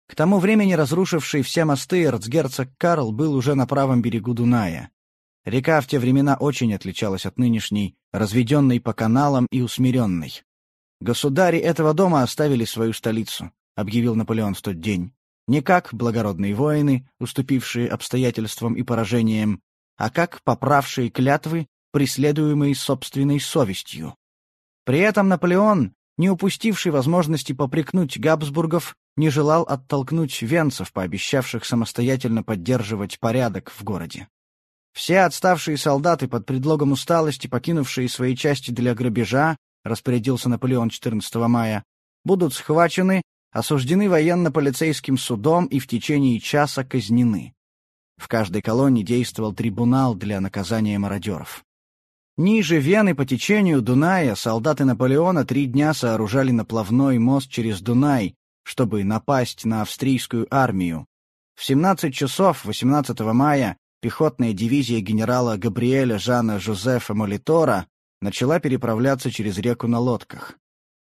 К тому времени разрушивший все мосты эрцгерцог Карл был уже на правом берегу Дуная. Река в те времена очень отличалась от нынешней, разведенной по каналам и усмиренной. «Государи этого дома оставили свою столицу», — объявил Наполеон в тот день не как благородные воины, уступившие обстоятельствам и поражениям, а как поправшие клятвы, преследуемые собственной совестью. При этом Наполеон, не упустивший возможности попрекнуть Габсбургов, не желал оттолкнуть венцев, пообещавших самостоятельно поддерживать порядок в городе. Все отставшие солдаты под предлогом усталости, покинувшие свои части для грабежа, распорядился Наполеон 14 мая, будут схвачены осуждены военно-полицейским судом и в течение часа казнены. В каждой колонии действовал трибунал для наказания мародеров. Ниже Вены по течению Дуная солдаты Наполеона три дня сооружали наплавной мост через Дунай, чтобы напасть на австрийскую армию. В 17 часов 18 мая пехотная дивизия генерала Габриэля Жана Жозефа Молитора начала переправляться через реку на лодках.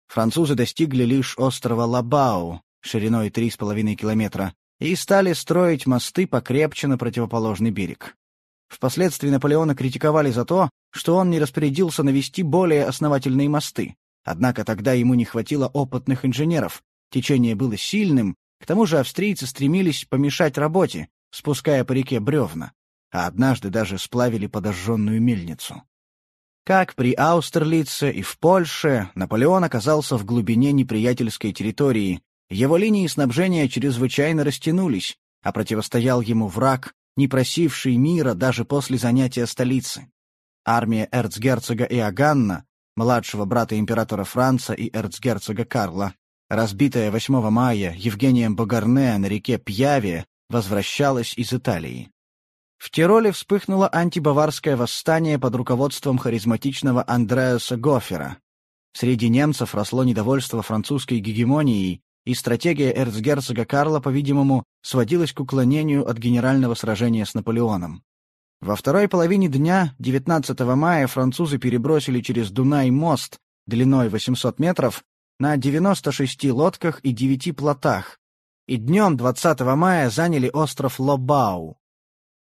Французы достигли лишь острова Лабау, шириной 3,5 километра, и стали строить мосты покрепче на противоположный берег. Впоследствии Наполеона критиковали за то, что он не распорядился навести более основательные мосты. Однако тогда ему не хватило опытных инженеров, течение было сильным, к тому же австрийцы стремились помешать работе, спуская по реке бревна, а однажды даже сплавили подожженную мельницу. Как при Аустерлице и в Польше, Наполеон оказался в глубине неприятельской территории, его линии снабжения чрезвычайно растянулись, а противостоял ему враг, не просивший мира даже после занятия столицы. Армия эрцгерцога Иоганна, младшего брата императора Франца и эрцгерцога Карла, разбитая 8 мая Евгением Багарне на реке Пьяве, возвращалась из Италии. В Тироле вспыхнуло антибаварское восстание под руководством харизматичного Андреаса Гофера. Среди немцев росло недовольство французской гегемонией, и стратегия эрцгерцога Карла, по-видимому, сводилась к уклонению от генерального сражения с Наполеоном. Во второй половине дня, 19 мая, французы перебросили через Дунай мост длиной 800 метров на 96 лодках и 9 плотах, и днем 20 мая заняли остров Лобау.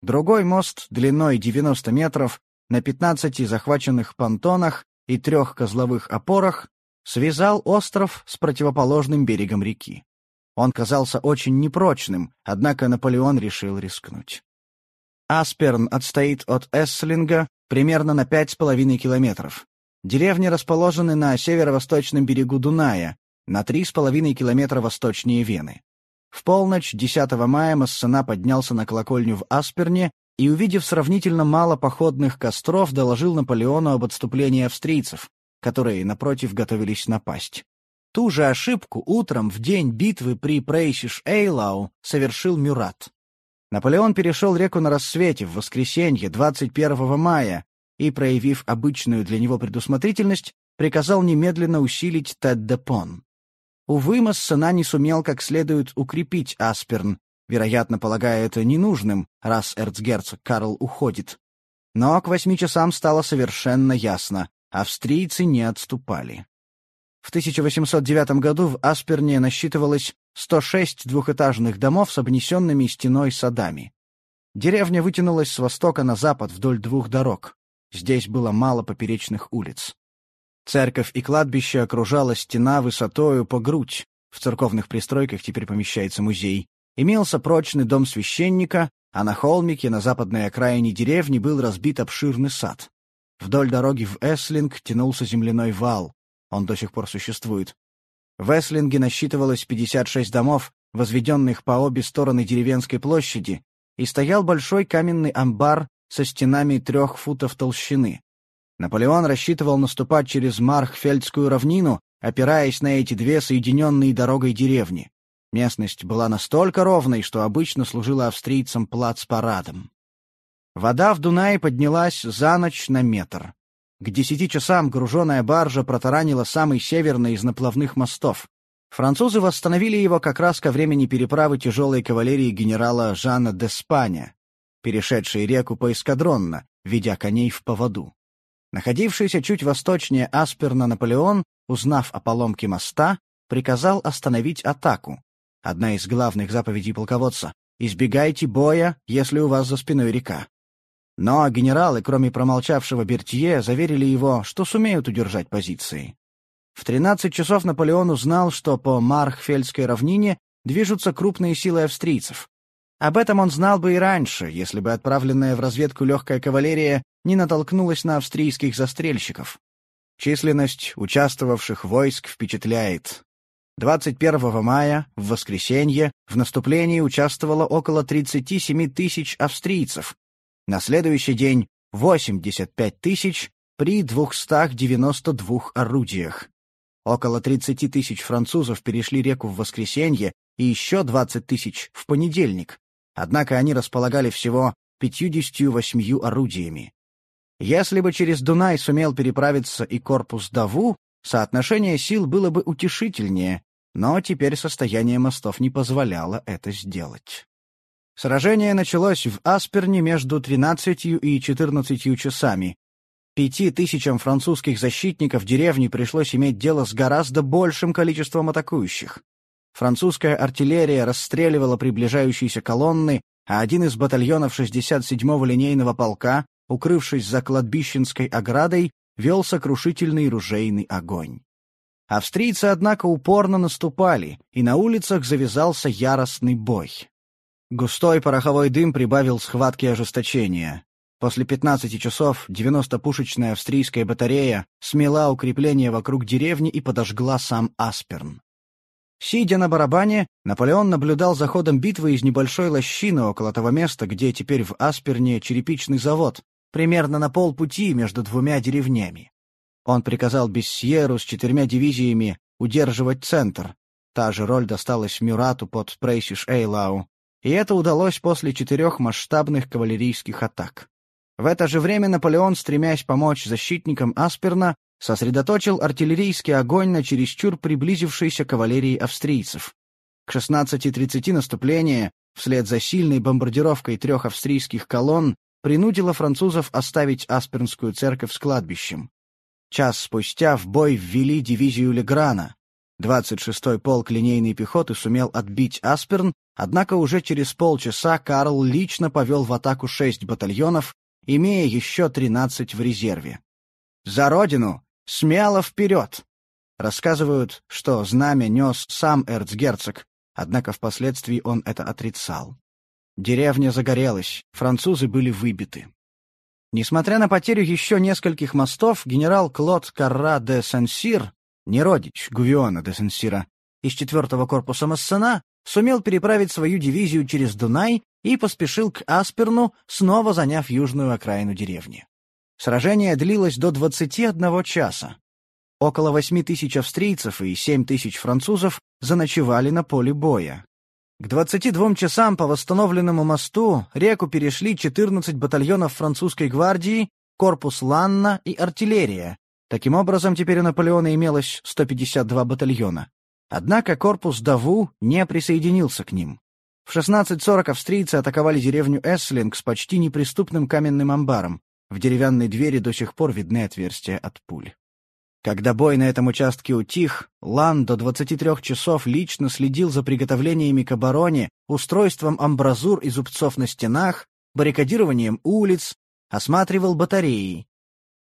Другой мост длиной 90 метров на 15 захваченных понтонах и трех козловых опорах связал остров с противоположным берегом реки. Он казался очень непрочным, однако Наполеон решил рискнуть. Асперн отстоит от Эсслинга примерно на пять с половиной километров. Деревни расположены на северо-восточном берегу Дуная, на три с половиной километра восточнее Вены. В полночь 10 мая Массена поднялся на колокольню в Асперне и, увидев сравнительно мало походных костров, доложил Наполеону об отступлении австрийцев, которые, напротив, готовились напасть. Ту же ошибку утром в день битвы при Прейсиш-Эйлау совершил Мюрат. Наполеон перешел реку на рассвете в воскресенье 21 мая и, проявив обычную для него предусмотрительность, приказал немедленно усилить Теддепон. Увы, Массена не сумел как следует укрепить Асперн, вероятно, полагая это ненужным, раз эрцгерцог Карл уходит. Но к восьми часам стало совершенно ясно — австрийцы не отступали. В 1809 году в Асперне насчитывалось 106 двухэтажных домов с обнесенными стеной садами. Деревня вытянулась с востока на запад вдоль двух дорог. Здесь было мало поперечных улиц. Церковь и кладбище окружала стена высотою по грудь. В церковных пристройках теперь помещается музей. Имелся прочный дом священника, а на холмике на западной окраине деревни был разбит обширный сад. Вдоль дороги в Эслинг тянулся земляной вал. Он до сих пор существует. В Эслинге насчитывалось 56 домов, возведенных по обе стороны деревенской площади, и стоял большой каменный амбар со стенами трех футов толщины. Наполеон рассчитывал наступать через Мархфельдскую равнину, опираясь на эти две соединенные дорогой деревни. Местность была настолько ровной, что обычно служила австрийцам плац-парадом. Вода в Дунае поднялась за ночь на метр. К десяти часам груженная баржа протаранила самый северный из наплавных мостов. Французы восстановили его как раз ко времени переправы тяжелой кавалерии генерала Жана де Спаня, перешедшей реку поэскадронно, ведя коней в поводу. Находившийся чуть восточнее Асперна Наполеон, узнав о поломке моста, приказал остановить атаку. Одна из главных заповедей полководца — «Избегайте боя, если у вас за спиной река». Но генералы, кроме промолчавшего Бертье, заверили его, что сумеют удержать позиции. В 13 часов Наполеон узнал, что по Мархфельдской равнине движутся крупные силы австрийцев. Об этом он знал бы и раньше, если бы отправленная в разведку легкая кавалерия не натолкнулась на австрийских застрельщиков. Численность участвовавших войск впечатляет. 21 мая, в воскресенье, в наступлении участвовало около 37 тысяч австрийцев, на следующий день 85 тысяч при 292 орудиях. Около 30 тысяч французов перешли реку в воскресенье и еще 20 тысяч в понедельник. Однако они располагали всего 58 орудиями. Если бы через Дунай сумел переправиться и корпус Даву, соотношение сил было бы утешительнее, но теперь состояние мостов не позволяло это сделать. Сражение началось в Асперне между 13 и 14 часами. Пяти тысячам французских защитников деревни пришлось иметь дело с гораздо большим количеством атакующих. Французская артиллерия расстреливала приближающиеся колонны, а один из батальонов 67-го линейного полка, укрывшись за кладбищенской оградой, вел сокрушительный ружейный огонь. Австрийцы, однако, упорно наступали, и на улицах завязался яростный бой. Густой пороховой дым прибавил схватки ожесточения. После 15 часов 90-пушечная австрийская батарея смела укрепление вокруг деревни и подожгла сам Асперн. Сидя на барабане, Наполеон наблюдал за ходом битвы из небольшой лощины около того места, где теперь в Асперне черепичный завод, примерно на полпути между двумя деревнями. Он приказал Бессьеру с четырьмя дивизиями удерживать центр. Та же роль досталась Мюрату под Прейсиш-Эйлау, и это удалось после четырех масштабных кавалерийских атак. В это же время Наполеон, стремясь помочь защитникам Асперна, сосредоточил артиллерийский огонь на чересчур приблизившейся кавалерии австрийцев. К 16.30 наступление, вслед за сильной бомбардировкой трех австрийских колонн, принудило французов оставить Аспернскую церковь с кладбищем. Час спустя в бой ввели дивизию Леграна. 26-й полк линейной пехоты сумел отбить Асперн Однако уже через полчаса Карл лично повел в атаку шесть батальонов, имея еще тринадцать в резерве. «За родину! Смело вперед!» Рассказывают, что знамя нес сам эрцгерцог, однако впоследствии он это отрицал. Деревня загорелась, французы были выбиты. Несмотря на потерю еще нескольких мостов, генерал Клод Карра де Сансир, не родич Гувиона де Сансира, из 4-го корпуса Массена, сумел переправить свою дивизию через Дунай и поспешил к Асперну, снова заняв южную окраину деревни. Сражение длилось до 21 часа. Около 8 тысяч австрийцев и 7 тысяч французов заночевали на поле боя. К 22 часам по восстановленному мосту реку перешли 14 батальонов французской гвардии, корпус Ланна и артиллерия. Таким образом, теперь у Наполеона имелось 152 батальона. Однако корпус Даву не присоединился к ним. В 16.40 австрийцы атаковали деревню Эсслинг с почти неприступным каменным амбаром. В деревянной двери до сих пор видны отверстия от пуль. Когда бой на этом участке утих, Лан до 23 часов лично следил за приготовлениями к обороне, устройством амбразур и зубцов на стенах, баррикадированием улиц, осматривал батареи.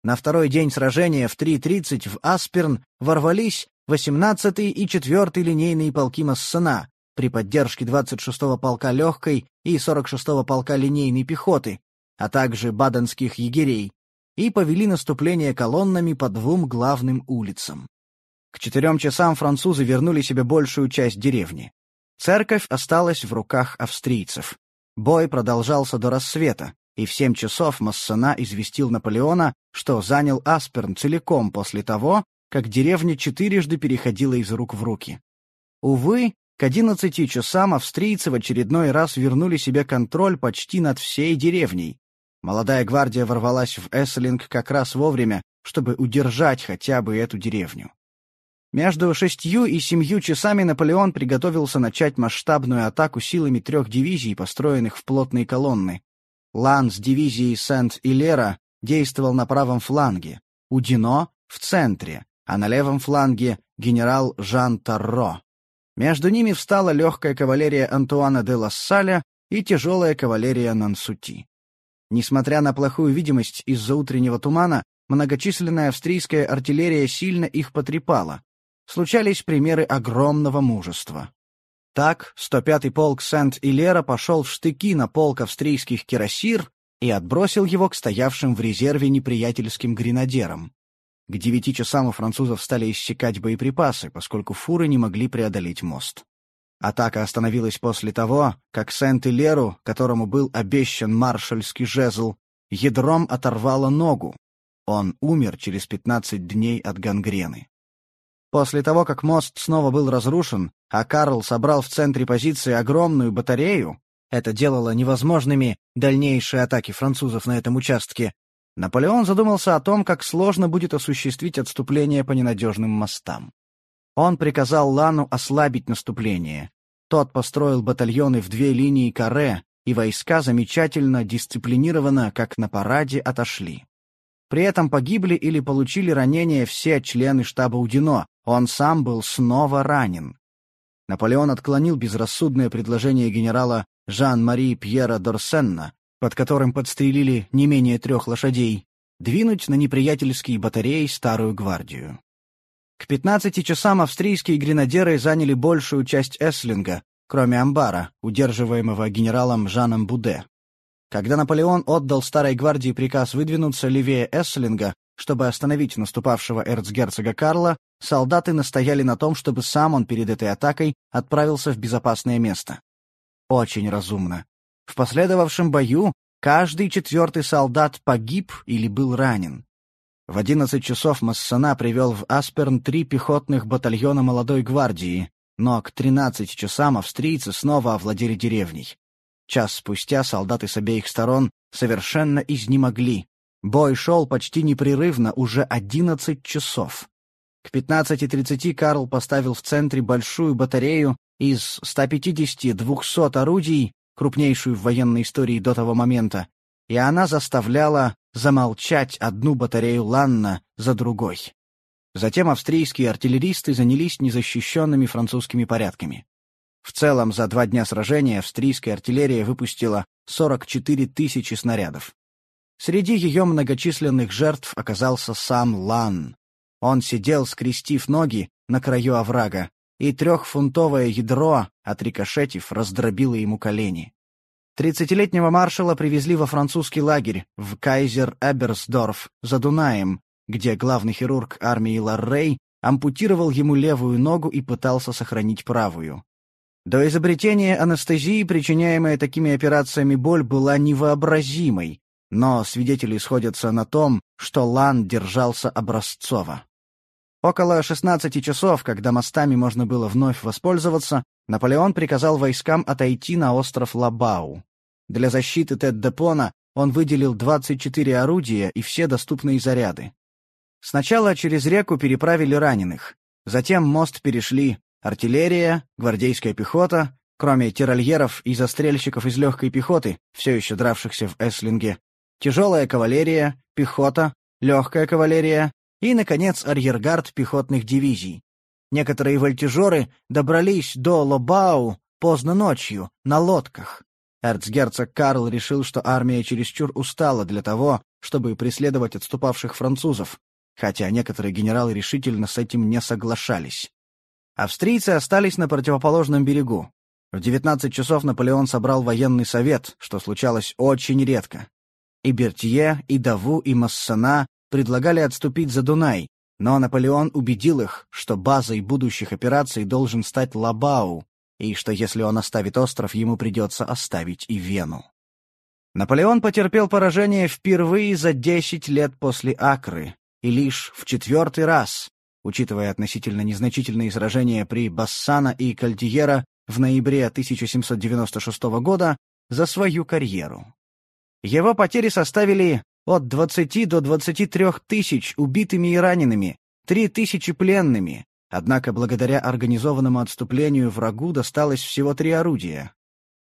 На второй день сражения в 3.30 в Асперн ворвались 18-й и 4-й линейные полки Массена при поддержке 26-го полка легкой и 46-го полка линейной пехоты, а также баденских егерей, и повели наступление колоннами по двум главным улицам. К четырем часам французы вернули себе большую часть деревни. Церковь осталась в руках австрийцев. Бой продолжался до рассвета, и в семь часов Массена известил Наполеона, что занял Асперн целиком после того, как деревня четырежды переходила из рук в руки. Увы, к одиннадцати часам австрийцы в очередной раз вернули себе контроль почти над всей деревней, Молодая гвардия ворвалась в Эсселинг как раз вовремя, чтобы удержать хотя бы эту деревню. Между шестью и семью часами Наполеон приготовился начать масштабную атаку силами трех дивизий, построенных в плотные колонны. Лан с дивизией Сент-Илера действовал на правом фланге, Удино — в центре, а на левом фланге — генерал Жан Тарро. Между ними встала легкая кавалерия Антуана де Лассаля и тяжелая кавалерия Нансути. Несмотря на плохую видимость из-за утреннего тумана, многочисленная австрийская артиллерия сильно их потрепала. Случались примеры огромного мужества. Так, 105-й полк Сент-Илера пошел в штыки на полк австрийских кирасир и отбросил его к стоявшим в резерве неприятельским гренадерам. К девяти часам у французов стали иссякать боеприпасы, поскольку фуры не могли преодолеть мост. Атака остановилась после того, как Сент-Илеру, которому был обещан маршальский жезл, ядром оторвало ногу. Он умер через 15 дней от гангрены. После того, как мост снова был разрушен, а Карл собрал в центре позиции огромную батарею, это делало невозможными дальнейшие атаки французов на этом участке, Наполеон задумался о том, как сложно будет осуществить отступление по ненадежным мостам. Он приказал Лану ослабить наступление. Тот построил батальоны в две линии каре, и войска замечательно, дисциплинированно, как на параде, отошли. При этом погибли или получили ранения все члены штаба Удино, он сам был снова ранен. Наполеон отклонил безрассудное предложение генерала Жан-Мари Пьера Дорсенна, под которым подстрелили не менее трех лошадей, двинуть на неприятельские батареи Старую гвардию. К 15 часам австрийские гренадеры заняли большую часть Эслинга, кроме амбара, удерживаемого генералом Жаном Буде. Когда Наполеон отдал Старой гвардии приказ выдвинуться левее Эслинга, чтобы остановить наступавшего эрцгерцога Карла, солдаты настояли на том, чтобы сам он перед этой атакой отправился в безопасное место. Очень разумно. В последовавшем бою каждый четвертый солдат погиб или был ранен. В 11 часов Массена привел в Асперн три пехотных батальона молодой гвардии, но к 13 часам австрийцы снова овладели деревней. Час спустя солдаты с обеих сторон совершенно изнемогли. Бой шел почти непрерывно уже 11 часов. К 15.30 Карл поставил в центре большую батарею из 150-200 орудий, крупнейшую в военной истории до того момента, и она заставляла замолчать одну батарею Ланна за другой. Затем австрийские артиллеристы занялись незащищенными французскими порядками. В целом, за два дня сражения австрийская артиллерия выпустила 44 тысячи снарядов. Среди ее многочисленных жертв оказался сам Лан. Он сидел, скрестив ноги, на краю оврага, и трехфунтовое ядро, отрикошетив, раздробило ему колени. Тридцатилетнего маршала привезли во французский лагерь в Кайзер-Эберсдорф за Дунаем, где главный хирург армии Ларрей ампутировал ему левую ногу и пытался сохранить правую. До изобретения анестезии, причиняемая такими операциями боль, была невообразимой, но свидетели сходятся на том, что Лан держался образцово. Около 16 часов, когда мостами можно было вновь воспользоваться, Наполеон приказал войскам отойти на остров Лабау. Для защиты Тет-Депона он выделил 24 орудия и все доступные заряды. Сначала через реку переправили раненых, затем мост перешли артиллерия, гвардейская пехота, кроме тирольеров и застрельщиков из легкой пехоты, все еще дравшихся в Эслинге, тяжелая кавалерия, пехота, легкая кавалерия и, наконец, арьергард пехотных дивизий. Некоторые вольтежеры добрались до Лобау поздно ночью, на лодках. Эрцгерцог Карл решил, что армия чересчур устала для того, чтобы преследовать отступавших французов, хотя некоторые генералы решительно с этим не соглашались. Австрийцы остались на противоположном берегу. В 19 часов Наполеон собрал военный совет, что случалось очень редко. И Бертье, и Даву, и Массена предлагали отступить за Дунай, но Наполеон убедил их, что базой будущих операций должен стать Лабау, и что если он оставит остров, ему придется оставить и Вену. Наполеон потерпел поражение впервые за 10 лет после Акры, и лишь в четвертый раз, учитывая относительно незначительные сражения при Бассана и Кальдиера в ноябре 1796 года, за свою карьеру. Его потери составили от 20 до 23 тысяч убитыми и ранеными, 3 тысячи пленными, однако благодаря организованному отступлению врагу досталось всего три орудия.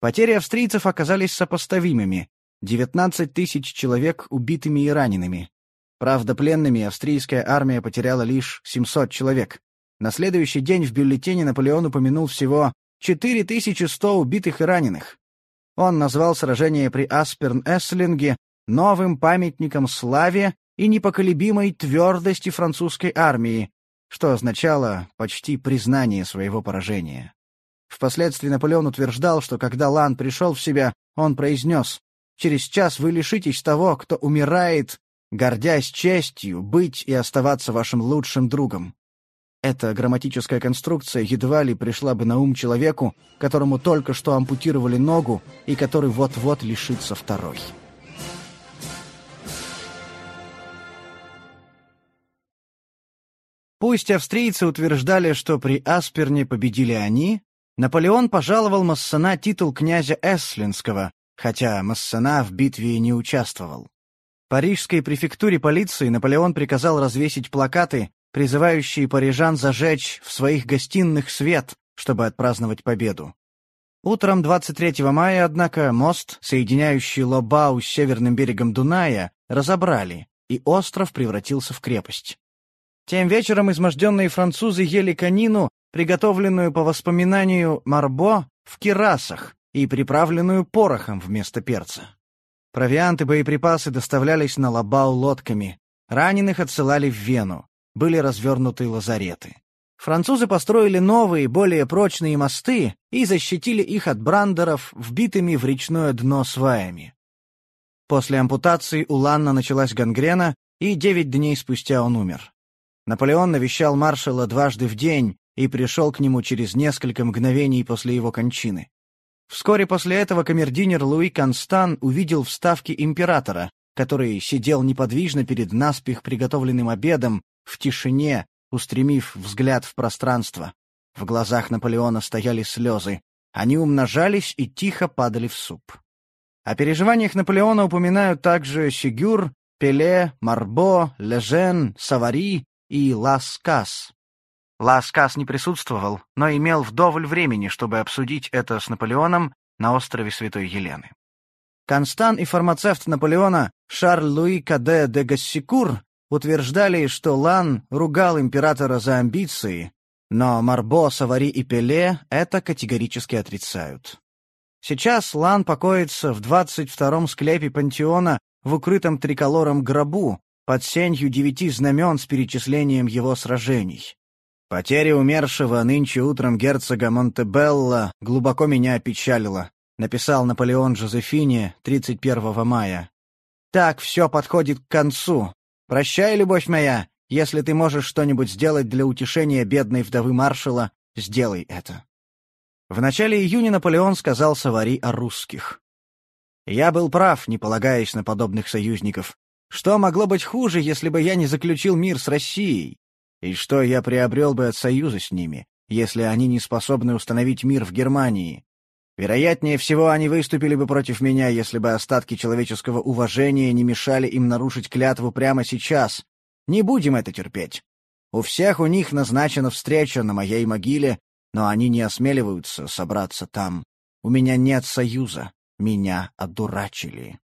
Потери австрийцев оказались сопоставимыми — 19 тысяч человек убитыми и ранеными. Правда, пленными австрийская армия потеряла лишь 700 человек. На следующий день в бюллетене Наполеон упомянул всего 4100 убитых и раненых. Он назвал сражение при Асперн-Эслинге новым памятником славе и непоколебимой твердости французской армии, что означало почти признание своего поражения. Впоследствии Наполеон утверждал, что когда Лан пришел в себя, он произнес «Через час вы лишитесь того, кто умирает, гордясь честью быть и оставаться вашим лучшим другом». Эта грамматическая конструкция едва ли пришла бы на ум человеку, которому только что ампутировали ногу и который вот-вот лишится второй. Пусть австрийцы утверждали, что при Асперне победили они, Наполеон пожаловал Массена титул князя Эслинского, хотя Массена в битве не участвовал. Парижской префектуре полиции Наполеон приказал развесить плакаты, призывающие парижан зажечь в своих гостиных свет, чтобы отпраздновать победу. Утром 23 мая, однако, мост, соединяющий Лобау с северным берегом Дуная, разобрали, и остров превратился в крепость. Тем вечером изможденные французы ели конину, приготовленную по воспоминанию Марбо в кирасах и приправленную порохом вместо перца. Провианты и боеприпасы доставлялись на Лабау лодками, раненых отсылали в Вену, были развернуты лазареты. Французы построили новые, более прочные мосты и защитили их от брандеров, вбитыми в речное дно сваями. После ампутации у Ланна началась гангрена, и девять дней спустя он умер. Наполеон навещал маршала дважды в день и пришел к нему через несколько мгновений после его кончины. Вскоре после этого камердинер Луи Констан увидел вставки императора, который сидел неподвижно перед наспех приготовленным обедом, в тишине, устремив взгляд в пространство. В глазах Наполеона стояли слезы. Они умножались и тихо падали в суп. О переживаниях Наполеона упоминают также Сигюр, Пеле, Марбо, Лежен, Савари и Ласкас. Ласкас не присутствовал, но имел вдоволь времени, чтобы обсудить это с Наполеоном на острове Святой Елены. Констан и фармацевт Наполеона Шарль-Луи Каде де Гассикур утверждали, что Лан ругал императора за амбиции, но Марбо, Савари и Пеле это категорически отрицают. Сейчас Лан покоится в 22-м склепе пантеона в укрытом триколором гробу, под сенью девяти знамен с перечислением его сражений. Потеря умершего нынче утром герцога Монтебелла глубоко меня опечалила, написал Наполеон Жозефине 31 мая. Так все подходит к концу. Прощай, любовь моя, если ты можешь что-нибудь сделать для утешения бедной вдовы маршала, сделай это. В начале июня Наполеон сказал Савари о русских. «Я был прав, не полагаясь на подобных союзников. Что могло быть хуже, если бы я не заключил мир с Россией? И что я приобрел бы от союза с ними, если они не способны установить мир в Германии? Вероятнее всего, они выступили бы против меня, если бы остатки человеческого уважения не мешали им нарушить клятву прямо сейчас. Не будем это терпеть. У всех у них назначена встреча на моей могиле, но они не осмеливаются собраться там. У меня нет союза. Меня одурачили.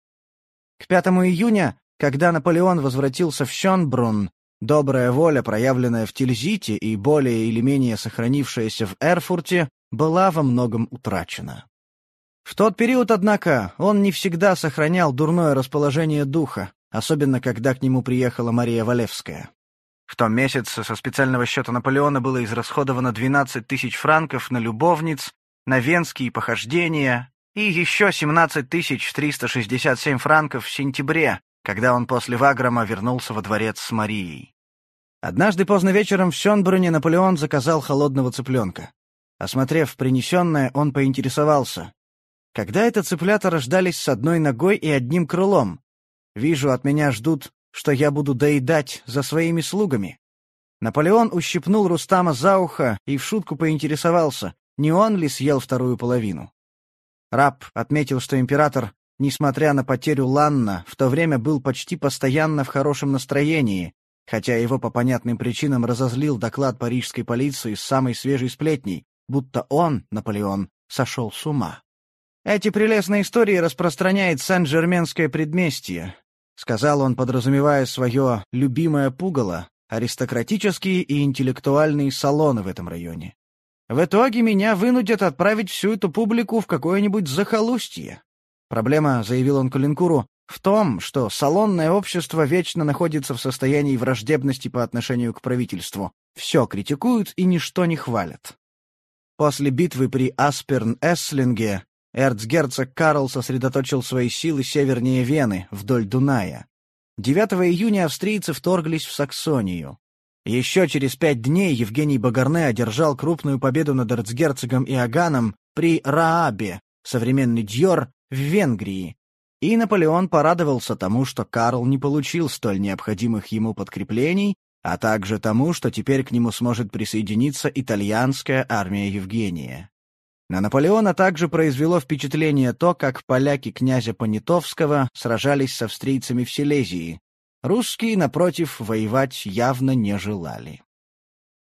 К 5 июня, когда Наполеон возвратился в Шонбрунн, Добрая воля, проявленная в Тильзите и более или менее сохранившаяся в Эрфурте, была во многом утрачена. В тот период, однако, он не всегда сохранял дурное расположение духа, особенно когда к нему приехала Мария Валевская. В том месяце со специального счета Наполеона было израсходовано 12 тысяч франков на любовниц, на венские похождения и еще 17 367 франков в сентябре, когда он после Ваграма вернулся во дворец с Марией. Однажды поздно вечером в Сёнбруне Наполеон заказал холодного цыпленка. Осмотрев принесенное, он поинтересовался. «Когда это цыплята рождались с одной ногой и одним крылом? Вижу, от меня ждут, что я буду доедать за своими слугами». Наполеон ущипнул Рустама за ухо и в шутку поинтересовался, не он ли съел вторую половину. Раб отметил, что император, несмотря на потерю Ланна, в то время был почти постоянно в хорошем настроении, хотя его по понятным причинам разозлил доклад парижской полиции с самой свежей сплетней, будто он, Наполеон, сошел с ума. «Эти прелестные истории распространяет Сен-Жерменское предместье», — сказал он, подразумевая свое «любимое пугало», аристократические и интеллектуальные салоны в этом районе. В итоге меня вынудят отправить всю эту публику в какое-нибудь захолустье. Проблема, заявил он Калинкуру, в том, что салонное общество вечно находится в состоянии враждебности по отношению к правительству. Все критикуют и ничто не хвалят. После битвы при Асперн-Эсслинге эрцгерцог Карл сосредоточил свои силы севернее Вены, вдоль Дуная. 9 июня австрийцы вторглись в Саксонию. Еще через пять дней Евгений Багарне одержал крупную победу над эрцгерцогом Иоганном при Раабе, современный Дьор, в Венгрии, и Наполеон порадовался тому, что Карл не получил столь необходимых ему подкреплений, а также тому, что теперь к нему сможет присоединиться итальянская армия Евгения. На Наполеона также произвело впечатление то, как поляки князя Понятовского сражались с австрийцами в Силезии. Русские, напротив, воевать явно не желали.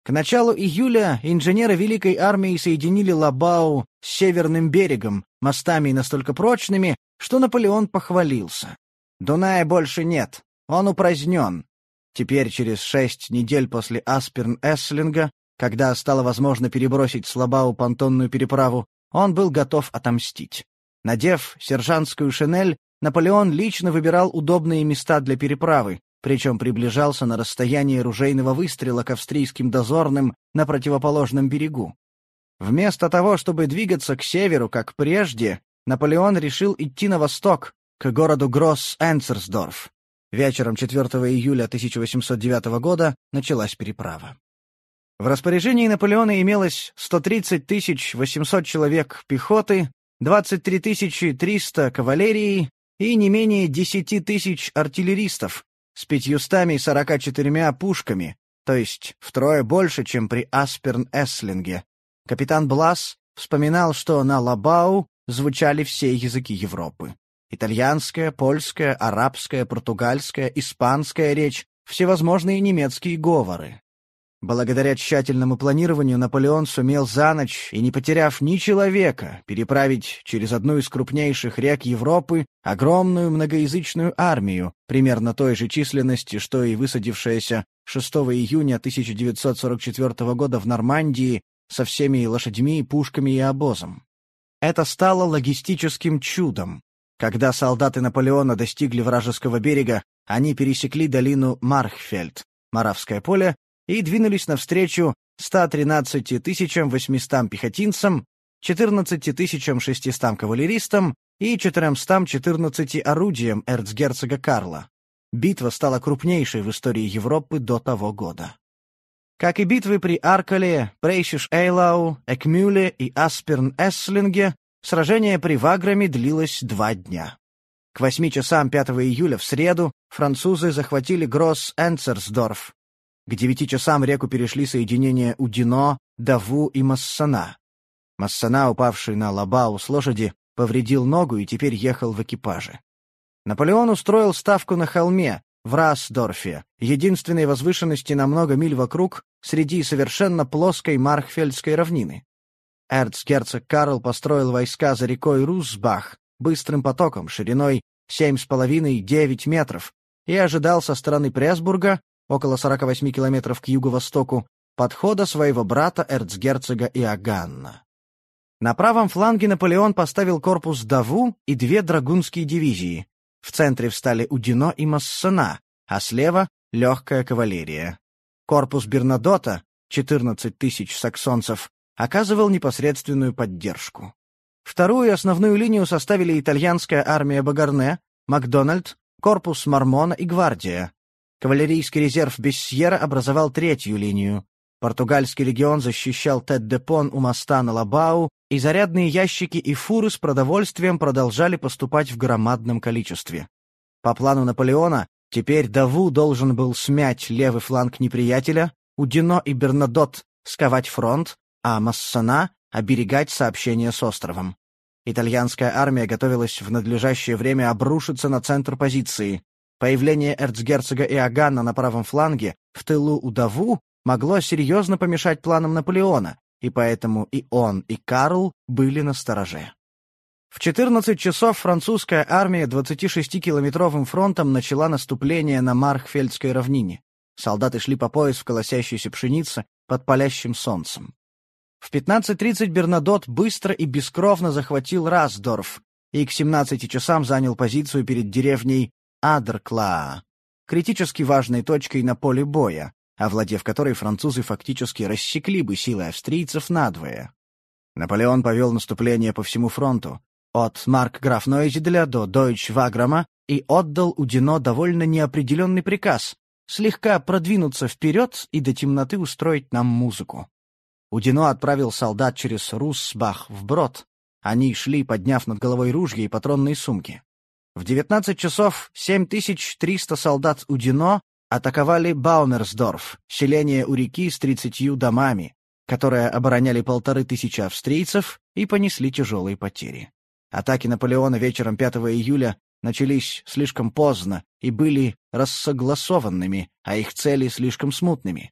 К началу июля инженеры Великой армии соединили Лабау с Северным берегом, мостами настолько прочными, что Наполеон похвалился. Дуная больше нет, он упразднен. Теперь, через шесть недель после Асперн-Эсслинга, когда стало возможно перебросить Слабау понтонную переправу, он был готов отомстить. Надев сержантскую шинель, Наполеон лично выбирал удобные места для переправы, причем приближался на расстояние ружейного выстрела к австрийским дозорным на противоположном берегу. Вместо того, чтобы двигаться к северу, как прежде, Наполеон решил идти на восток, к городу Гросс-Энцерсдорф. Вечером 4 июля 1809 года началась переправа. В распоряжении Наполеона имелось 130 800 человек пехоты, 23 300 кавалерии и не менее 10 тысяч артиллеристов с 544 пушками, то есть втрое больше, чем при Асперн-Эсслинге. Капитан Блас вспоминал, что на Лабау звучали все языки Европы. Итальянская, польская, арабская, португальская, испанская речь, всевозможные немецкие говоры. Благодаря тщательному планированию Наполеон сумел за ночь и не потеряв ни человека переправить через одну из крупнейших рек Европы огромную многоязычную армию, примерно той же численности, что и высадившаяся 6 июня 1944 года в Нормандии со всеми лошадьми, пушками и обозом. Это стало логистическим чудом. Когда солдаты Наполеона достигли вражеского берега, они пересекли долину Мархфельд, Моравское поле, и двинулись навстречу 113 800 пехотинцам, 14 600 кавалеристам и 414 орудиям эрцгерцога Карла. Битва стала крупнейшей в истории Европы до того года. Как и битвы при Аркале, Прейшиш-Эйлау, Экмюле и Асперн-Эсслинге, сражение при Ваграме длилось два дня. К восьми часам 5 июля в среду французы захватили Гросс-Энцерсдорф. К девяти часам реку перешли соединения Удино, Даву и Массана. Массана, упавший на Лабау с лошади, повредил ногу и теперь ехал в экипаже. Наполеон устроил ставку на холме, в Расдорфе, единственной возвышенности на много миль вокруг, среди совершенно плоской Мархфельдской равнины. Эрцгерцог Карл построил войска за рекой Русбах быстрым потоком шириной 7,5-9 метров и ожидал со стороны Пресбурга, около 48 километров к юго-востоку, подхода своего брата эрцгерцога Иоганна. На правом фланге Наполеон поставил корпус Даву и две драгунские дивизии. В центре встали Удино и Массена, а слева — легкая кавалерия. Корпус Бернадота, 14 тысяч саксонцев, оказывал непосредственную поддержку. Вторую основную линию составили итальянская армия Багарне, Макдональд, корпус Мармона и гвардия. Кавалерийский резерв Бессьера образовал третью линию. Португальский легион защищал Тет-де-Пон у моста на Лабау, и зарядные ящики и фуры с продовольствием продолжали поступать в громадном количестве. По плану Наполеона, теперь Даву должен был смять левый фланг неприятеля, Удино и Бернадот сковать фронт, а Массана — оберегать сообщение с островом. Итальянская армия готовилась в надлежащее время обрушиться на центр позиции. Появление эрцгерцога Иоганна на правом фланге, в тылу у Даву, могло серьезно помешать планам Наполеона, и поэтому и он, и Карл были на стороже. В 14 часов французская армия 26-километровым фронтом начала наступление на Мархфельдской равнине. Солдаты шли по пояс в колосящейся пшенице под палящим солнцем. В 15.30 Бернадот быстро и бескровно захватил Расдорф и к 17 часам занял позицию перед деревней Адерклаа, критически важной точкой на поле боя, овладев которой французы фактически рассекли бы силы австрийцев надвое. Наполеон повел наступление по всему фронту, от Марк-граф Нойзиделя до Дойч-Ваграма, и отдал Удино довольно неопределенный приказ — слегка продвинуться вперед и до темноты устроить нам музыку. Удино отправил солдат через Руссбах вброд. Они шли, подняв над головой ружья и патронные сумки. В 19 часов 7300 солдат Удино атаковали Баумерсдорф, селение у реки с тридцатью домами, которые обороняли полторы тысячи австрийцев и понесли тяжелые потери. Атаки Наполеона вечером 5 июля начались слишком поздно и были рассогласованными, а их цели слишком смутными.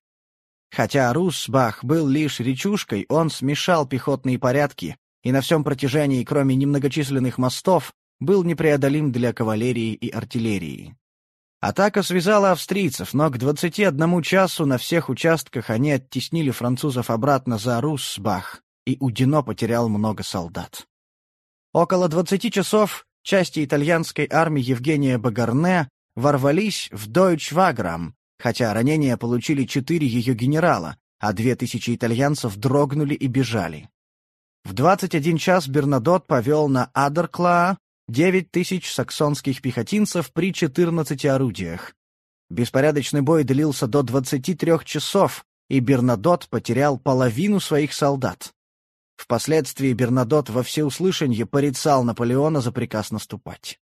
Хотя Русбах был лишь речушкой, он смешал пехотные порядки и на всем протяжении, кроме немногочисленных мостов, был непреодолим для кавалерии и артиллерии. Атака связала австрийцев, но к 21 часу на всех участках они оттеснили французов обратно за Руссбах, и Удино потерял много солдат. Около 20 часов части итальянской армии Евгения Багарне ворвались в Дойчваграм, хотя ранения получили четыре ее генерала, а две тысячи итальянцев дрогнули и бежали. В 21 час Бернадот повел на Адерклаа 9 тысяч саксонских пехотинцев при 14 орудиях. Беспорядочный бой длился до 23 часов, и Бернадот потерял половину своих солдат. Впоследствии Бернадот во всеуслышанье порицал Наполеона за приказ наступать.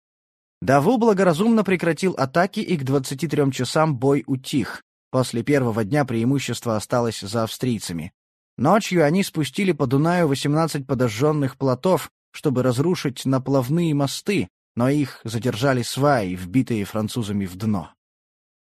Даву благоразумно прекратил атаки, и к 23 часам бой утих. После первого дня преимущество осталось за австрийцами. Ночью они спустили по Дунаю 18 подожженных плотов, чтобы разрушить наплавные мосты, но их задержали сваи, вбитые французами в дно.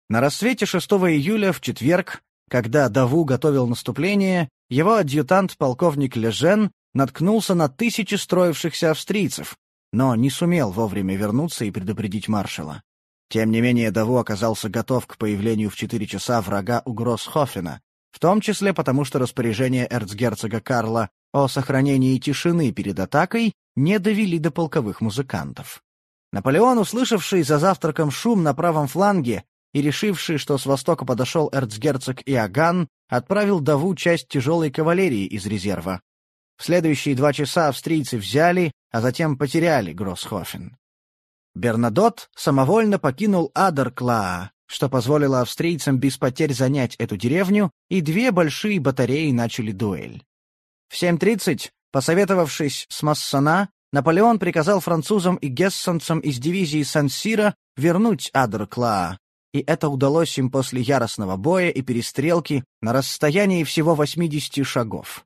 На рассвете 6 июля, в четверг, когда Даву готовил наступление, его адъютант полковник Лежен наткнулся на тысячи строившихся австрийцев, но не сумел вовремя вернуться и предупредить маршала. Тем не менее, Даву оказался готов к появлению в четыре часа врага у Гроссхофена, в том числе потому, что распоряжение эрцгерцога Карла о сохранении тишины перед атакой не довели до полковых музыкантов. Наполеон, услышавший за завтраком шум на правом фланге, и, решивший, что с востока подошел эрцгерцог Иоганн, отправил Даву часть тяжелой кавалерии из резерва. В следующие два часа австрийцы взяли, а затем потеряли Гроссхофен. Бернадот самовольно покинул Адерклаа, что позволило австрийцам без потерь занять эту деревню, и две большие батареи начали дуэль. В 7.30, посоветовавшись с Массана, Наполеон приказал французам и гессенцам из дивизии Сан-Сира вернуть Адерклаа, и это удалось им после яростного боя и перестрелки на расстоянии всего 80 шагов.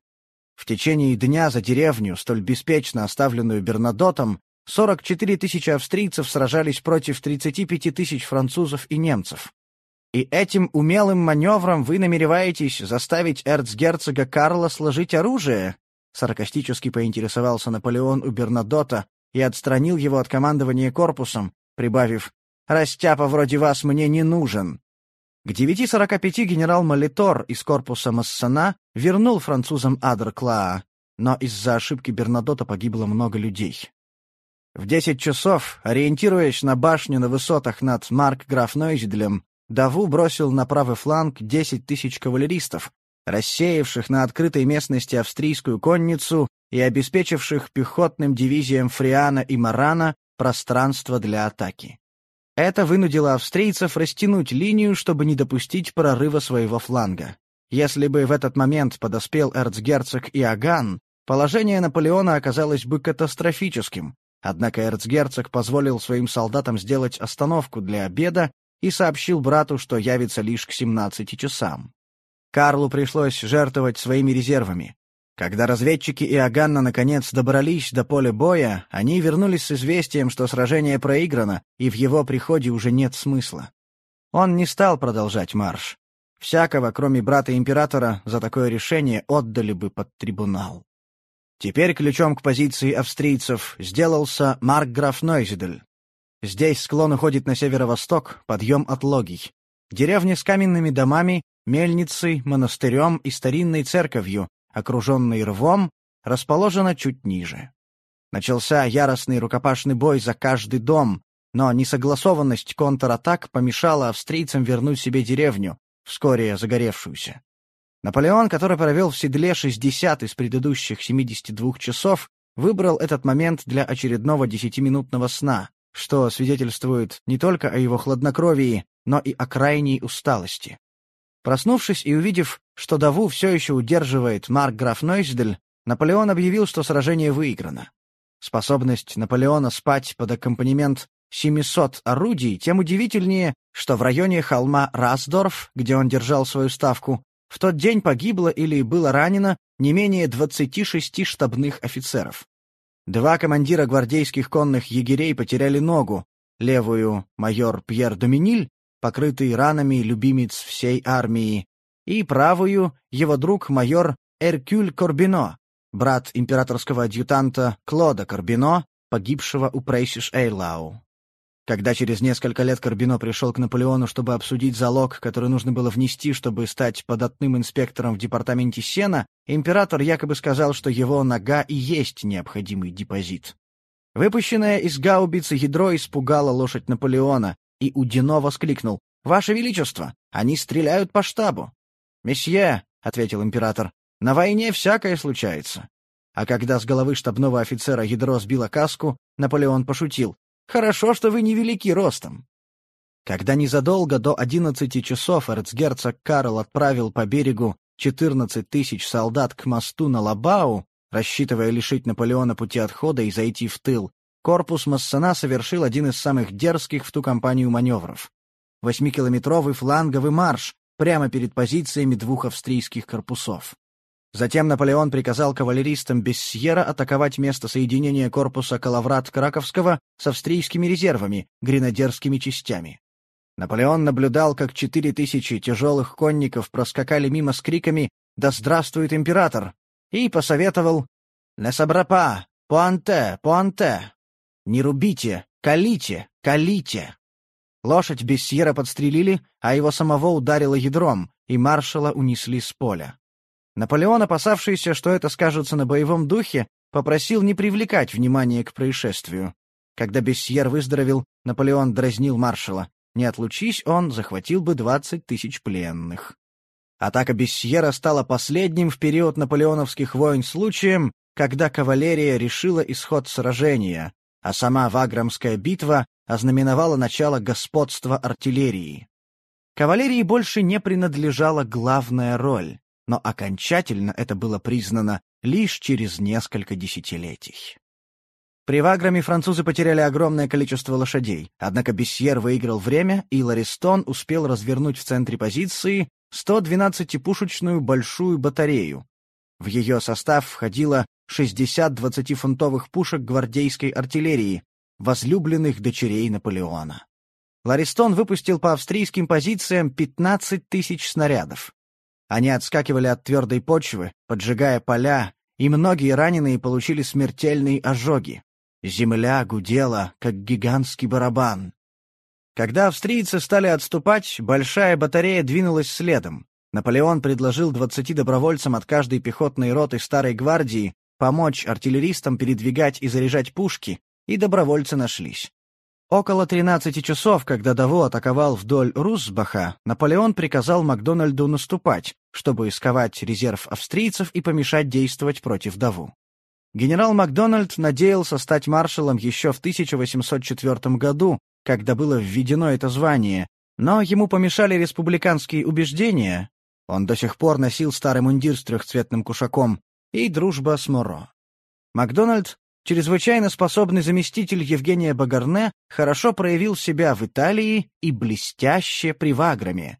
В течение дня за деревню, столь беспечно оставленную Бернадотом, 44 тысячи австрийцев сражались против 35 тысяч французов и немцев. И этим умелым маневром вы намереваетесь заставить эрцгерцога Карла сложить оружие? Саркастически поинтересовался Наполеон у Бернадота и отстранил его от командования корпусом, прибавив «Растяпа вроде вас мне не нужен». К 9.45 генерал Молитор из корпуса Массана вернул французам Адер-Клаа, но из-за ошибки Бернадота погибло много людей. В десять часов, ориентируясь на башню на высотах над Марк-Граф-Нойзеделем, Даву бросил на правый фланг десять тысяч кавалеристов, рассеявших на открытой местности австрийскую конницу и обеспечивших пехотным дивизиям Фриана и Марана пространство для атаки. Это вынудило австрийцев растянуть линию, чтобы не допустить прорыва своего фланга. Если бы в этот момент подоспел эрцгерцог Иоганн, положение Наполеона оказалось бы катастрофическим, Однако эрцгерцог позволил своим солдатам сделать остановку для обеда и сообщил брату, что явится лишь к 17 часам. Карлу пришлось жертвовать своими резервами. Когда разведчики Иоганна наконец добрались до поля боя, они вернулись с известием, что сражение проиграно, и в его приходе уже нет смысла. Он не стал продолжать марш. Всякого, кроме брата императора, за такое решение отдали бы под трибунал. Теперь ключом к позиции австрийцев сделался Маркграф Нойзидель. Здесь склон уходит на северо-восток, подъем от Логий. Деревня с каменными домами, мельницей, монастырем и старинной церковью, окруженной рвом, расположена чуть ниже. Начался яростный рукопашный бой за каждый дом, но несогласованность контратак помешала австрийцам вернуть себе деревню, вскоре загоревшуюся. Наполеон, который провел в седле 60 из предыдущих 72 часов, выбрал этот момент для очередного десятиминутного сна, что свидетельствует не только о его хладнокровии, но и о крайней усталости. Проснувшись и увидев, что Даву все еще удерживает Марк граф Нойсдель, Наполеон объявил, что сражение выиграно. Способность Наполеона спать под аккомпанемент 700 орудий тем удивительнее, что в районе холма Расдорф, где он держал свою ставку, в тот день погибло или было ранено не менее 26 штабных офицеров. Два командира гвардейских конных егерей потеряли ногу, левую — майор Пьер Доминиль, покрытый ранами любимец всей армии, и правую — его друг майор Эркюль Корбино, брат императорского адъютанта Клода Корбино, погибшего у Прейсиш-Эйлау. Когда через несколько лет Корбино пришел к Наполеону, чтобы обсудить залог, который нужно было внести, чтобы стать податным инспектором в департаменте Сена, император якобы сказал, что его нога и есть необходимый депозит. Выпущенное из гаубицы ядро испугало лошадь Наполеона, и Удино воскликнул «Ваше Величество, они стреляют по штабу!» «Месье», — ответил император, — «на войне всякое случается». А когда с головы штабного офицера ядро сбило каску, Наполеон пошутил Хорошо, что вы невелики ростом. Когда незадолго до одиннадцати часов эрцгерцог Карл отправил по берегу четырнадцать тысяч солдат к мосту на Лабау, рассчитывая лишить Наполеона пути отхода и зайти в тыл, корпус Массена совершил один из самых дерзких в ту кампанию маневров. Восьмикилометровый фланговый марш прямо перед позициями двух австрийских корпусов. Затем Наполеон приказал кавалеристам Бессьера атаковать место соединения корпуса Калаврат-Краковского с австрийскими резервами, гренадерскими частями. Наполеон наблюдал, как четыре тысячи тяжелых конников проскакали мимо с криками «Да здравствует император!» и посоветовал «Не сабрапа! Пуанте! Пуанте!» «Не рубите! Калите! Калите!» Лошадь Бессьера подстрелили, а его самого ударило ядром, и маршала унесли с поля. Наполеон, опасавшийся, что это скажется на боевом духе, попросил не привлекать внимания к происшествию. Когда Бессьер выздоровел, Наполеон дразнил маршала. Не отлучись он, захватил бы 20 тысяч пленных. Атака Бессьера стала последним в период наполеоновских войн случаем, когда кавалерия решила исход сражения, а сама Ваграмская битва ознаменовала начало господства артиллерии. Кавалерии больше не принадлежала главная роль, но окончательно это было признано лишь через несколько десятилетий. При Ваграме французы потеряли огромное количество лошадей, однако Бессьер выиграл время, и Ларистон успел развернуть в центре позиции 112-пушечную большую батарею. В ее состав входило 60 20-фунтовых пушек гвардейской артиллерии, возлюбленных дочерей Наполеона. Ларистон выпустил по австрийским позициям 15 тысяч снарядов. Они отскакивали от твердой почвы, поджигая поля, и многие раненые получили смертельные ожоги. Земля гудела, как гигантский барабан. Когда австрийцы стали отступать, большая батарея двинулась следом. Наполеон предложил 20 добровольцам от каждой пехотной роты Старой гвардии помочь артиллеристам передвигать и заряжать пушки, и добровольцы нашлись. Около 13 часов, когда Даво атаковал вдоль Русбаха, Наполеон приказал Макдональду наступать, чтобы сковать резерв австрийцев и помешать действовать против Даву. Генерал Макдональд надеялся стать маршалом еще в 1804 году, когда было введено это звание, но ему помешали республиканские убеждения, он до сих пор носил старый мундир с трехцветным кушаком, и дружба с Моро. Макдональд, чрезвычайно способный заместитель Евгения Багарне, хорошо проявил себя в Италии и блестяще при Ваграме.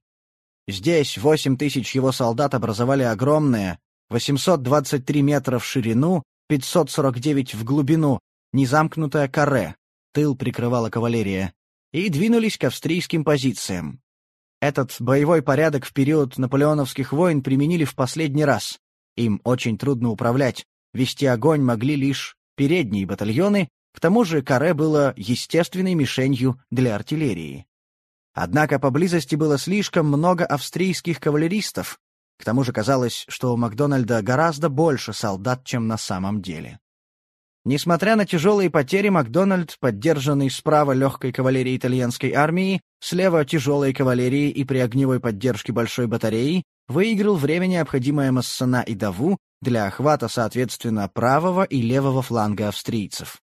Здесь 8 тысяч его солдат образовали огромное, 823 метра в ширину, 549 в глубину, незамкнутое каре, тыл прикрывала кавалерия, и двинулись к австрийским позициям. Этот боевой порядок в период наполеоновских войн применили в последний раз. Им очень трудно управлять, вести огонь могли лишь передние батальоны, к тому же каре было естественной мишенью для артиллерии. Однако поблизости было слишком много австрийских кавалеристов, к тому же казалось, что у Макдональда гораздо больше солдат, чем на самом деле. Несмотря на тяжелые потери, Макдональд, поддержанный справа легкой кавалерией итальянской армии, слева тяжелой кавалерии и при огневой поддержке большой батареи, выиграл время, необходимое Массена и Даву для охвата, соответственно, правого и левого фланга австрийцев.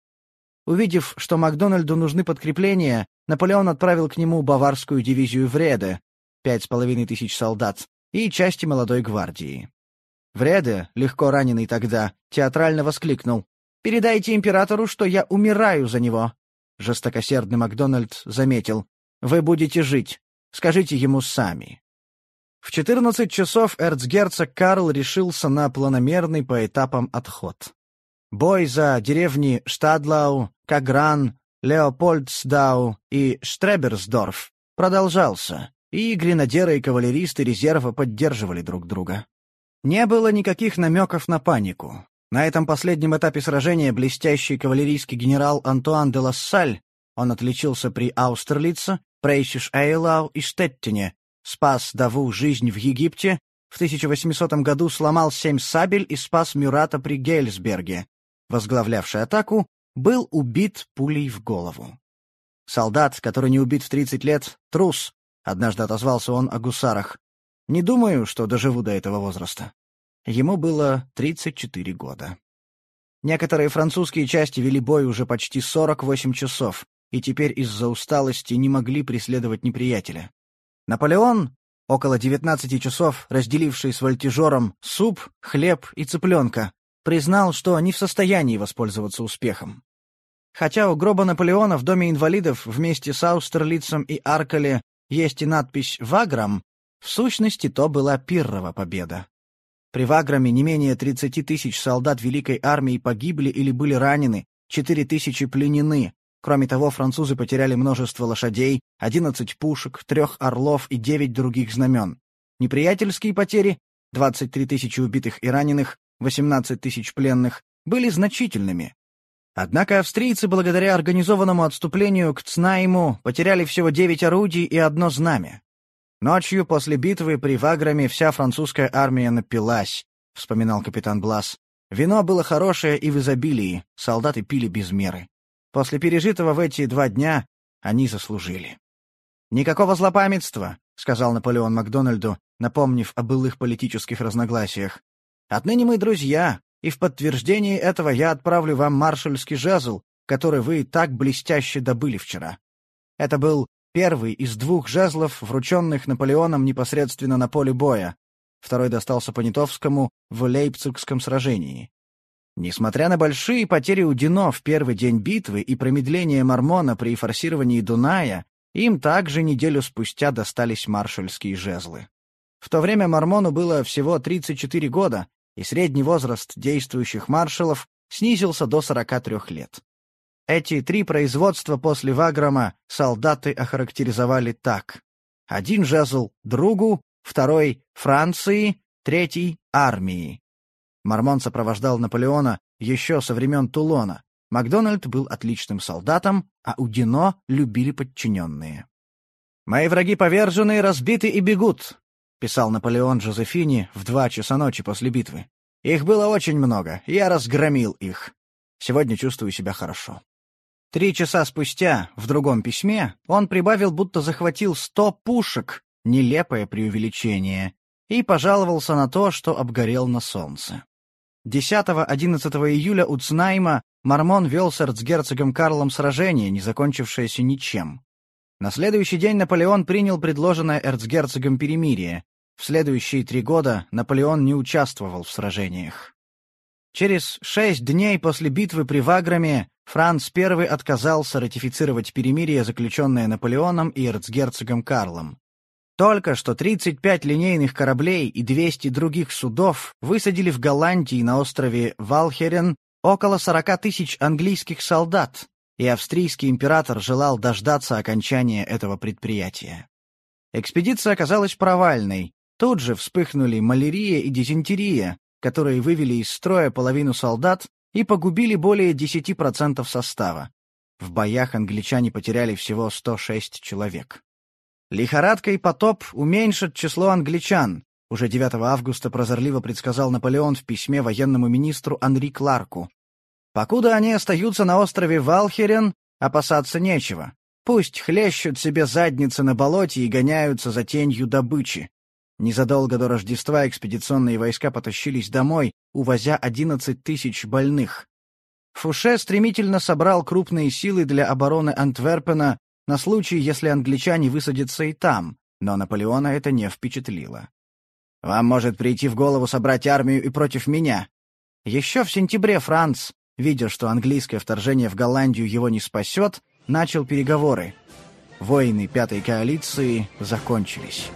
Увидев, что Макдональду нужны подкрепления, Наполеон отправил к нему баварскую дивизию Вреде, пять с половиной тысяч солдат, и части молодой гвардии. Вреде, легко раненый тогда, театрально воскликнул Передайте императору, что я умираю за него». Жестокосердный Макдональд заметил. «Вы будете жить. Скажите ему сами». В 14 часов эрцгерцог Карл решился на планомерный по этапам отход. Бой за деревни Штадлау, Кагран, Леопольдсдау и Штреберсдорф продолжался, и гренадеры и кавалеристы резерва поддерживали друг друга. Не было никаких намеков на панику. На этом последнем этапе сражения блестящий кавалерийский генерал Антуан де Лассаль, он отличился при Аустерлице, Прейсиш Эйлау и Штеттине, спас Даву жизнь в Египте, в 1800 году сломал семь сабель и спас Мюрата при Гельсберге, возглавлявший атаку, был убит пулей в голову. Солдат, который не убит в 30 лет, трус, однажды отозвался он о гусарах. Не думаю, что доживу до этого возраста. Ему было 34 года. Некоторые французские части вели бой уже почти 48 часов, и теперь из-за усталости не могли преследовать неприятеля. Наполеон, около 19 часов разделивший с вольтежером суп, хлеб и цыпленка, признал, что не в состоянии воспользоваться успехом. Хотя у гроба Наполеона в Доме инвалидов вместе с Аустерлицем и Аркале есть и надпись «Ваграм», в сущности, то была пиррова победа. При Ваграме не менее 30 тысяч солдат Великой армии погибли или были ранены, 4 тысячи пленены. Кроме того, французы потеряли множество лошадей, 11 пушек, трех орлов и 9 других знамен. Неприятельские потери — 23 тысячи убитых и раненых, 18 тысяч пленных — были значительными. Однако австрийцы, благодаря организованному отступлению к Цнайму, потеряли всего 9 орудий и одно знамя. Ночью после битвы при Ваграме вся французская армия напилась, — вспоминал капитан Блас. Вино было хорошее и в изобилии, солдаты пили без меры. После пережитого в эти два дня они заслужили. «Никакого злопамятства», — сказал Наполеон Макдональду, напомнив о былых политических разногласиях. «Отныне мы друзья, и в подтверждении этого я отправлю вам маршальский жезл, который вы так блестяще добыли вчера». Это был первый из двух жезлов, врученных Наполеоном непосредственно на поле боя. Второй достался Понятовскому в Лейпцигском сражении. Несмотря на большие потери у Дино в первый день битвы и промедление Мормона при форсировании Дуная, им также неделю спустя достались маршальские жезлы. В то время Мормону было всего 34 года, и средний возраст действующих маршалов снизился до 43 лет. Эти три производства после Ваграма солдаты охарактеризовали так. Один жезл — другу, второй — Франции, третий — армии. Мормон сопровождал Наполеона еще со времен Тулона. Макдональд был отличным солдатом, а у Дино любили подчиненные. «Мои враги повержены, разбиты и бегут», — писал Наполеон Жозефини в два часа ночи после битвы. «Их было очень много, я разгромил их. Сегодня чувствую себя хорошо». Три часа спустя, в другом письме, он прибавил, будто захватил сто пушек, нелепое преувеличение, и пожаловался на то, что обгорел на солнце. 10-11 июля у Цнайма Мормон вел с эрцгерцогом Карлом сражение, не закончившееся ничем. На следующий день Наполеон принял предложенное эрцгерцогом перемирие. В следующие три года Наполеон не участвовал в сражениях. Через шесть дней после битвы при Ваграме Франц I отказался ратифицировать перемирие, заключенное Наполеоном и эрцгерцогом Карлом. Только что 35 линейных кораблей и 200 других судов высадили в Голландии на острове Валхерен около 40 тысяч английских солдат, и австрийский император желал дождаться окончания этого предприятия. Экспедиция оказалась провальной. Тут же вспыхнули малярия и дизентерия, которые вывели из строя половину солдат и погубили более 10% состава. В боях англичане потеряли всего 106 человек. Лихорадка и потоп уменьшат число англичан, уже 9 августа прозорливо предсказал Наполеон в письме военному министру Анри Кларку. Покуда они остаются на острове Валхерен, опасаться нечего. Пусть хлещут себе задницы на болоте и гоняются за тенью добычи. Незадолго до Рождества экспедиционные войска потащились домой, увозя 11 тысяч больных. Фуше стремительно собрал крупные силы для обороны Антверпена на случай, если англичане высадятся и там, но Наполеона это не впечатлило. «Вам может прийти в голову собрать армию и против меня». Еще в сентябре Франц, видя, что английское вторжение в Голландию его не спасет, начал переговоры. Войны Пятой коалиции закончились.